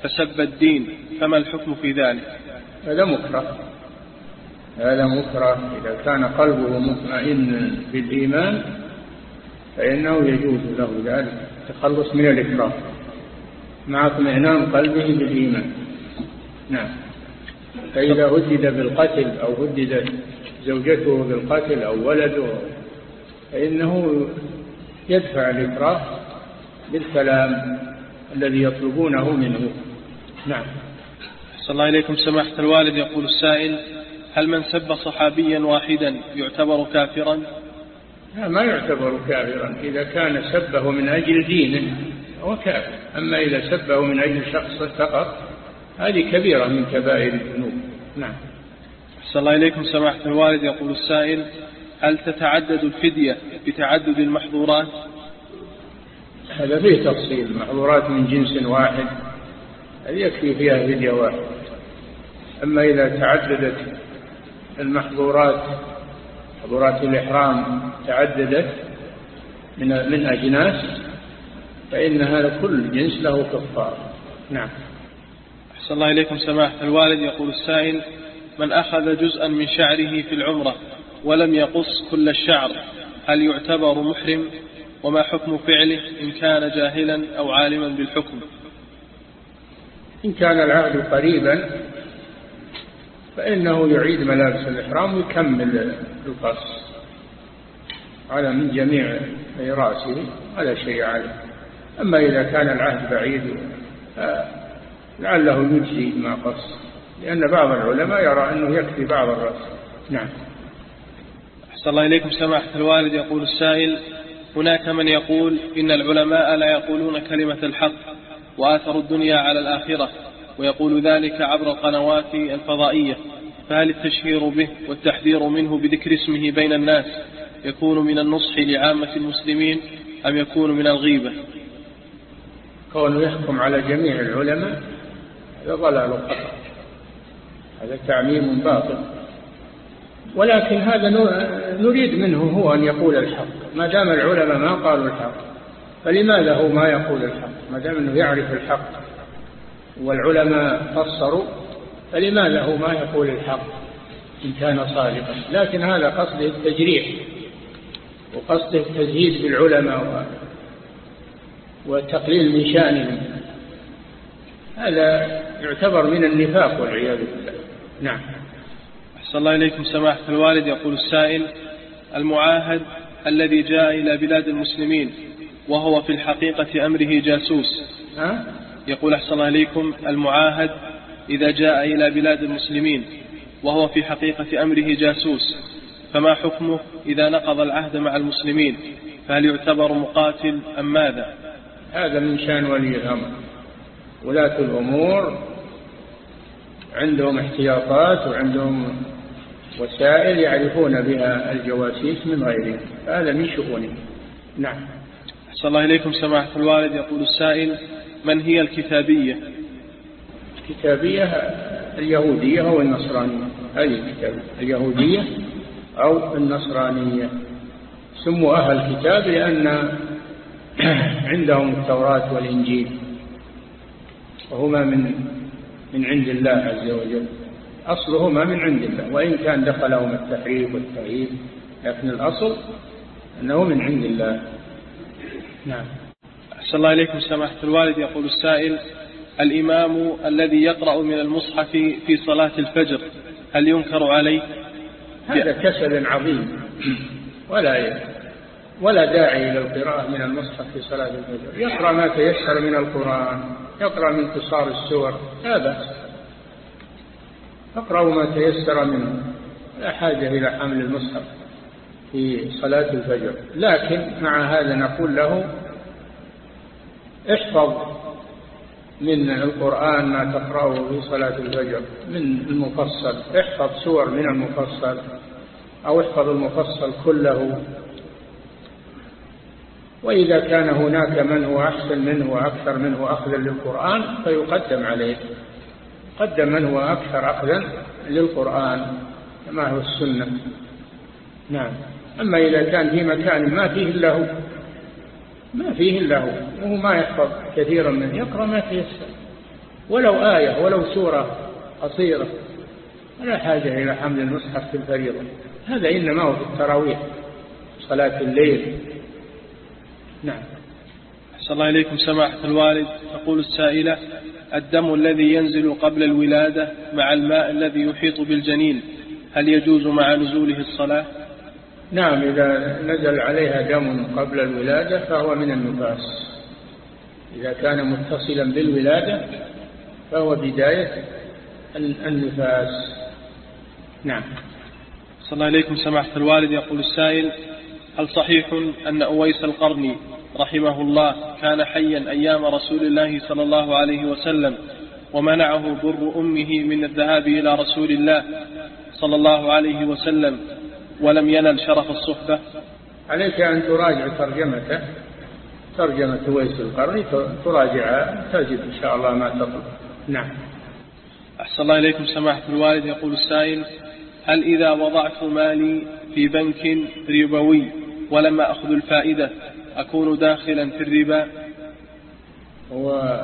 فسب الدين فما الحكم في ذلك؟ هذا مكره. هذا مكره. إذا كان قلبه مطمئن بالإيمان فإنه يجوز له ذلك التخلص من الإكراه مع اطمئنان قلبه بالإيمان. نعم. فإذا هدد بالقتل أو هددت زوجته بالقتل أو ولده فإنه يدفع الإكراه بالكلام الذي يطلبونه منه. نعم. صلى الله إليكم. سماحة الوالد يقول السائل هل من سب صحابيا واحدا يعتبر كافرا؟ ما يعتبر كافرا. إذا كان سبه من أجل دينه هو كافر. أما إذا سبه من أجل شخص فقط هذه كبيرة من كبائر الذنوب. نعم. أحسن الله إليكم. سماحة الوالد يقول السائل هل تتعدد الفدية بتعدد المحظورات؟ هذا فيه تفصيل. محظورات من جنس واحد هذه يكفي فيها فدية واحد أما إذا تعددت المحظورات محظورات الإحرام تعددت من من أجناس فإن هذا كل جنس له كفار. نعم. أحسن الله إليكم سماحة الوالد. يقول السائل من أخذ جزءا من شعره في العمرة ولم يقص كل الشعر هل يعتبر محرم؟ وما حكم فعله إن كان جاهلا أو عالما بالحكم؟ إن كان العهد قريبا فإنه يعيد ملابس الإحرام ويكمل القص على من جميع رأسه ولا شيء عليه أما إذا كان العهد بعيد لعله يجزي ما قص لأن بعض العلماء يرى أنه يكفي بعض الرأس. نعم. أحسن الله إليكم سماحة الوالد. يقول السائل هناك من يقول إن العلماء لا يقولون كلمة الحق وآثروا الدنيا على الآخرة. ويقول ذلك عبر القنوات الفضائية. فهل التشهير به والتحذير منه بذكر اسمه بين الناس يكون من النصح لعامة المسلمين أم يكون من الغيبة؟ كونه يحكم على جميع العلماء هذا ضلال خطأ هذا تعميم باطل. ولكن هذا نريد منه هو أن يقول الحق. ما دام العلماء ما قالوا الحق فلماذا هو ما يقول الحق؟ ما دام أنه يعرف الحق. والعلماء فسروا فلماذا هو ما يقول الحق إن كان صادقا؟ لكن هذا قصده التجريح وقصده التزهيد بالعلماء والتقليل من شأنهم. هذا يعتبر من النفاق والعياذ بالله. نعم. أحسن الله إليكم سماحة الوالد. يقول السائل المعاهد الذي جاء إلى بلاد المسلمين وهو في الحقيقة أمره جاسوس. ها؟ يقول أحسن الله إليكم المعاهد إذا جاء إلى بلاد المسلمين وهو في حقيقة أمره جاسوس فما حكمه إذا نقض العهد مع المسلمين؟ فهل يعتبر مقاتل أم ماذا؟ هذا من شأن ولي الأمر. ولاة الأمور عندهم احتياطات وعندهم وسائل يعرفون بها الجواسيس من غيرهم. هذا من شؤونهم. نعم. أحسن الله إليكم سماحة الوالد يقول السائل من هي الكتابية؟ الكتابية اليهودية أو النصرانية؟ هذه الكتابية. اليهودية أو النصرانية. سموا أهل الكتاب لأن عندهم التوراة والإنجيل. وهما من من عند الله عز وجل. أصلهما من عند الله. وإن كان دخلهما التحريف والتغيير. لكن الأصل أنه من عند الله. نعم. أحسن الله إليكم سماحة الوالد. يقول السائل الإمام الذي يقرأ من المصحف في صلاة الفجر هل ينكر عليه؟ هذا كسل عظيم. ولا ولا داعي إلى القراءة من المصحف في صلاة الفجر. يقرأ ما تيسر من القرآن يقرأ من قصار السور لا بأس. اقرأوا ما تيسر منه لا حاجة إلى حمل المصحف في صلاة الفجر. لكن مع هذا نقول له احفظ من القرآن ما تقرأه في صلاة الفجر من المفصل. احفظ سور من المفصل أو احفظ المفصل كله. وإذا كان هناك من هو أحسن منه وأكثر منه أخذا للقرآن فيقدم عليه. قدم من هو أكثر أخذا للقرآن كما هو السنة. نعم. أما إذا كان في مكان ما فيه إلا هو ما فيه إلا هو. وهو ما يحفظ كثيرا منه يقرأ ما تيسر ولو آية ولو سورة قصيرة ولا حاجة إلى حمل المصحف في الفريضة. هذا إنما هو في التراويح صلاة الليل. نعم. أحسن الله إليكم سماحة الوالد. تقول السائلة الدم الذي ينزل قبل الولادة مع الماء الذي يحيط بالجنين هل يجوز مع نزوله الصلاة؟ نعم إذا نزل عليها دم قبل الولادة فهو من النفاس. إذا كان متصلا بالولادة فهو بداية النفاس نعم. صلى الله عليكم سماحة الوالد. يقول السائل هل صحيح أن أويس القرني رحمه الله كان حيا أيام رسول الله صلى الله عليه وسلم ومنعه بر أمه من الذهاب إلى رسول الله صلى الله عليه وسلم ولم ينل شرف الصحبة؟ عليك أن تراجع ترجمته. ترجمة ويس القرني تراجعها تجد إن شاء الله ما تطلب نعم. أحسن الله إليكم سماحة الوالد. يقول السائل هل إذا وضعت مالي في بنك ربوي ولم أخذ الفائدة أكون داخلا في الربا؟ هو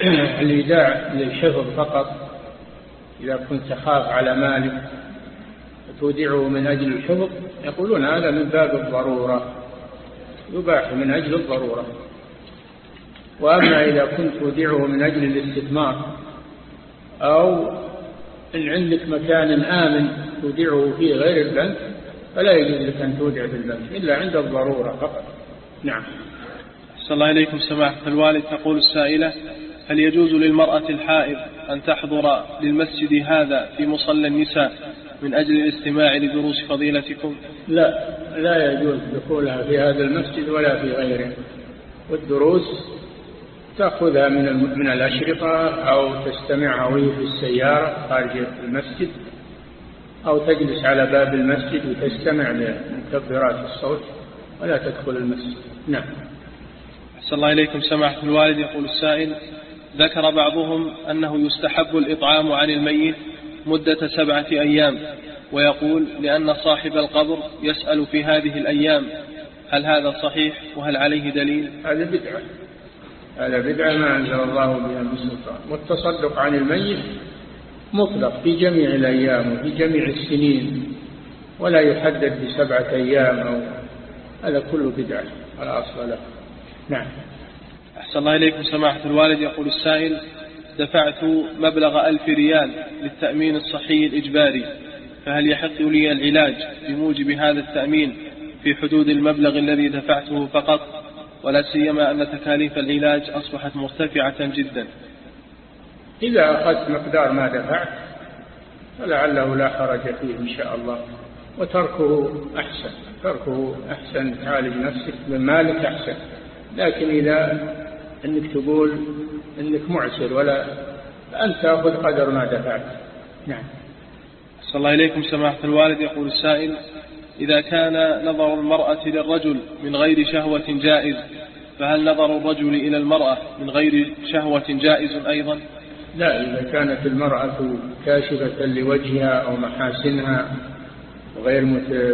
الإيداع للحفظ فقط. إذا كنت تخاف على مالك تودعه من أجل الحفظ يقولون هذا من باب الضرورة. يباح من أجل الضرورة. وأما إذا كنت تودعه من أجل الاستثمار أو إن عندك مكان آمن تودعه فيه غير البنك فلا يجوز لك أن تودع في البنك إلا عند الضرورة فقط. نعم. صلى الله عليكم سماحة الوالد. تقول السائلة هل يجوز للمرأة الحائض أن تحضر للمسجد هذا في مصلى النساء؟ من أجل الاستماع لدروس فضيلتكم؟ لا لا يجوز دخولها في هذا المسجد ولا في غيره. والدروس تأخذها من من الأشرطة أو تستمعها وهي في السيارة خارج المسجد أو تجلس على باب المسجد وتستمع لمكبرات الصوت ولا تدخل المسجد. نعم. أحسن الله إليكم. سماحة الوالد يقول السائل ذكر بعضهم أنه يستحب الإطعام عن الميت مدة سبعة أيام ويقول لأن صاحب القبر يسأل في هذه الأيام هل هذا صحيح؟ وهل عليه دليل؟ هذا بدعة. هذا بدعة ما أنزل الله بها من سلطان والتصدق عن الميت مطلق في جميع الأيام وفي جميع السنين ولا يحدد بسبعة أيام أو هذا كله بدعة على أصل له. نعم. أحسن الله إليكم. سماحة الوالد يقول السائل دفعت مبلغ ألف ريال للتأمين الصحي الإجباري فهل يحق لي العلاج بموجب هذا التأمين في حدود المبلغ الذي دفعته فقط؟ ولا سيما أن تكاليف العلاج أصبحت مرتفعة جدا. إذا أخذت مقدار ما دفعت فلعله لا حرج فيه إن شاء الله وتركه أحسن تركه أحسن تعالج نفسك من مالك أحسن. لكن إذا أنك تقول أنك معسر ولا أنت تأخذ قدر ما دفعت. نعم. صلى الله إليكم سماحة الوالد. يقول السائل إذا كان نظر المرأة للرجل من غير شهوة جائز فهل نظر الرجل إلى المرأة من غير شهوة جائز أيضا؟ لا إذا كانت المرأة كاشفة لوجهها أو محاسنها وغير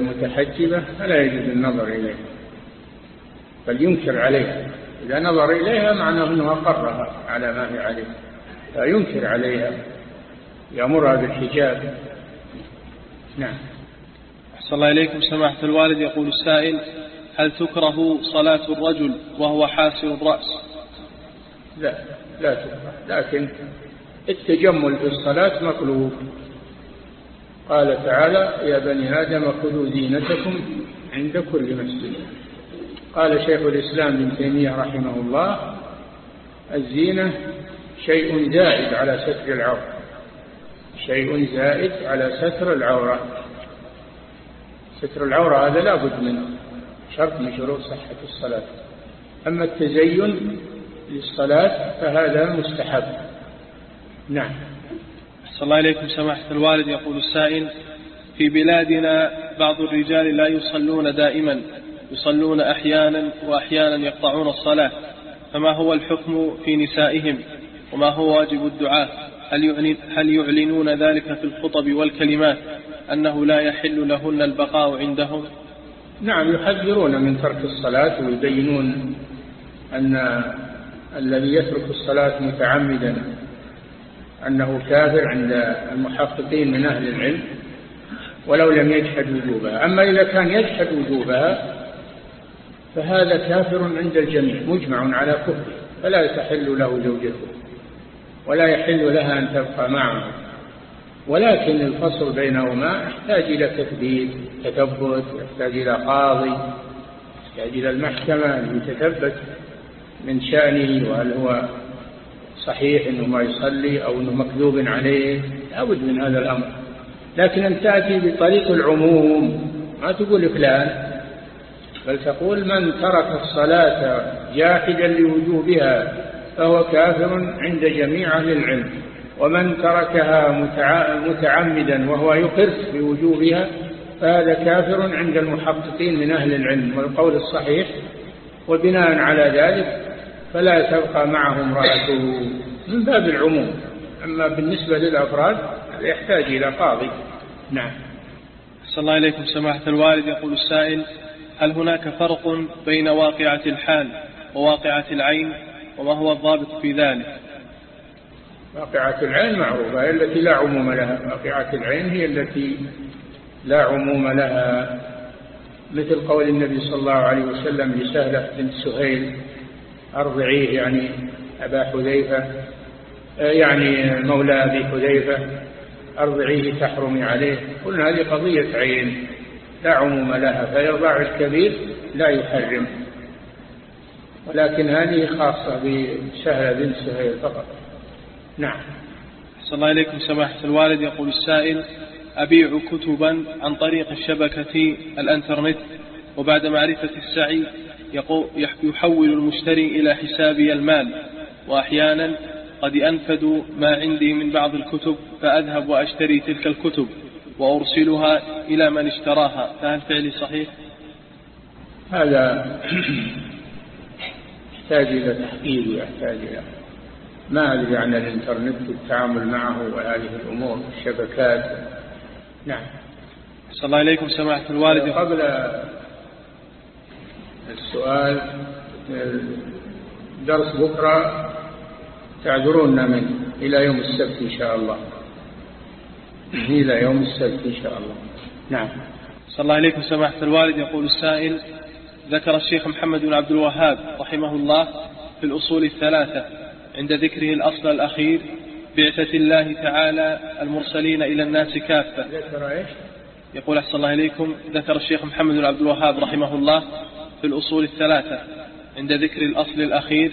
متحجبة فلا يجوز النظر إليها بل ينكر عليها. إذا نظر إليها معناه أنه أقرها على ما هي عليه. فينكر عليها. يأمرها بالحجاب. نعم. أحسن الله إليكم. سماحة الوالد يقول السائل هل تكره صلاة الرجل وهو حاسر الرأس؟ لا لا تكره. لكن التجمل في الصلاة مطلوب. قال تعالى يا بني آدم خذوا زينتكم عند كل مسجد. قال شيخ الإسلام ابن تيمية رحمه الله الزينة شيء زائد على ستر العورة. شيء زائد على ستر العورة. ستر العورة هذا لا بد منه. شرط من شروط صحة الصلاة. أما التزين للصلاة فهذا مستحب. نعم. أحسن الله إليكم سماحة الوالد. يقول السائل في بلادنا بعض الرجال لا يصلون دائما. يصلون أحيانا وأحيانا يقطعون الصلاة. فما هو الحكم في نسائهم؟ وما هو واجب الدعاء؟ هل, هل يعلنون ذلك في الخطب والكلمات أنه لا يحل لهن البقاء عندهم؟ نعم يحذرون من ترك الصلاة ويبينون أن الذي يترك الصلاة متعمدا أنه كافر عند المحققين من أهل العلم ولو لم يجحد وجوبها. أما إذا كان يجحد وجوبها فهذا كافر عند الجميع مجمع على كفره فلا تحل له زوجته ولا يحل لها أن تبقى معه. ولكن الفصل بينهما يحتاج إلى تثبيت تثبت يحتاج إلى قاضي يحتاج إلى المحكمة لتثبت من شأنه وهل هو صحيح أنه ما يصلي أو أنه مكذوب عليه لابد من هذا الأمر. لكن أن تأتي بطريق العموم ما تقول فلان بل تقول من ترك الصلاة جاحدا لوجوبها فهو كافر عند جميع أهل العلم. ومن تركها متعمدا وهو يقر بوجوبها فهذا كافر عند المحققين من أهل العلم. والقول الصحيح وبناء على ذلك فلا تبقى معه امرأته من باب العموم. أما بالنسبة للأفراد يحتاج إلى قاضي. نعم. صلى الله عليكم سماحة الوالد. يقول السائل هل هناك فرق بين واقعة الحال وواقعة العين وما هو الضابط في ذلك؟ واقعة العين معروفة هي التي لا عموم لها. واقعة العين هي التي لا عموم لها. مثل قول النبي صلى الله عليه وسلم لسهلة بنت سهيل أرضعيه يعني أبا حذيفة يعني مولى أبي حذيفة أرضعيه تحرمي عليه. قلنا هذه قضية عين. لا عموم لها فيرضع الكبير لا يحرم. ولكن هذه خاصة بسهلة بنت سهيل فقط. نعم. صلى الله عليكم سماحة الوالد. يقول السائل أبيع كتبا عن طريق الشبكة الأنترنت وبعد معرفة السعي يحول المشتري إلى حسابي المال وأحيانا قد أنفد ما عندي من بعض الكتب فأذهب وأشتري تلك الكتب. وأرسلها إلى من اشتراها فهل فعلي صحيح؟ هذا يحتاج إلى تحقيق ويحتاج إلى ما أدري عن الإنترنت والتعامل معه وهذه الأمور الشبكات نعم. صلى الله عليكم سماحة الوالد قبل السؤال درس بكرة تعذروننا منه إلى يوم السبت إن شاء الله. إلى يوم السبت إن شاء الله. نعم. صلى الله عليكم سماحة الوالد يقول السائل ذكر الشيخ محمد بن عبد الوهاب رحمه الله في الأصول الثلاثة عند ذكره الأصل الأخير بعثة الله تعالى المرسلين إلى الناس كافة. ذكر إيش؟ يقول أحسن الله إليكم. ذكر الشيخ محمد بن عبد الوهاب رحمه الله في الأصول الثلاثة عند ذكر الأصل الأخير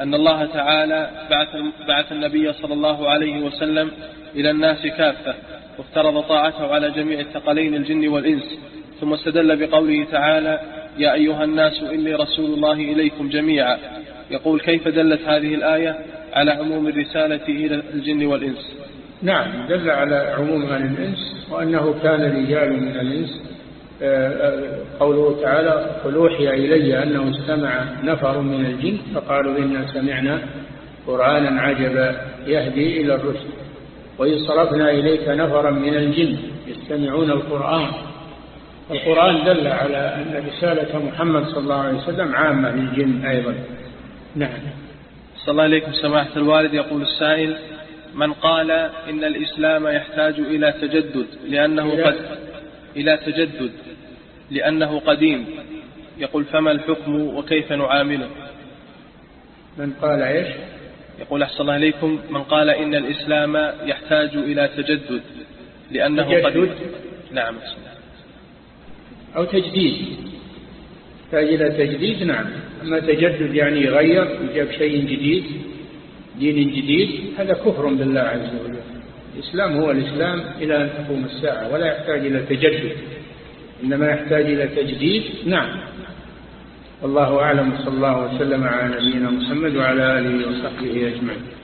أن الله تعالى بعث, بعث النبي صلى الله عليه وسلم إلى الناس كافة وافترض طاعته على جميع الثقلين الجن والإنس ثم استدل بقوله تعالى يا أيها الناس إني رسول الله إليكم جميعا. يقول كيف دلت هذه الآية على عموم الرسالة إلى الجن والإنس؟ نعم دل على عموم أهل الإنس وأنه كان رجال من الإنس قوله تعالى قل أوحي إلي أنه استمع نفر من الجن فقالوا إنا سمعنا قرآنا عجبا يهدي إلى الرشد. وإن صرفنا إليك نفرا من الجن يستمعون القرآن. القرآن دل على أن رسالة محمد صلى الله عليه وسلم عامة للجن أيضا. نعم. صلى الله عليكم سماحة الوالد. يقول السائل من قال إن الإسلام يحتاج إلى تجدد لأنه قد إلى تجدد. لأنه قديم. يقول فما الحكم وكيف نعامله؟ من قال إيش؟ يقول أحسن الله إليكم من قال إن الإسلام يحتاج إلى تجدد لأنه تجدد؟ قديم. نعم أو تجديد. يحتاج إلى تجديد نعم. أما تجدد يعني يغير وجاب شيء جديد دين جديد هذا كفر بالله عز وجل. الإسلام هو الإسلام إلى أن تقوم الساعة ولا يحتاج إلى تجدد. إنما يحتاج إلى تجديد. نعم. والله أعلم صلى الله وسلم على نبينا محمد وعلى آله وصحبه أجمعين.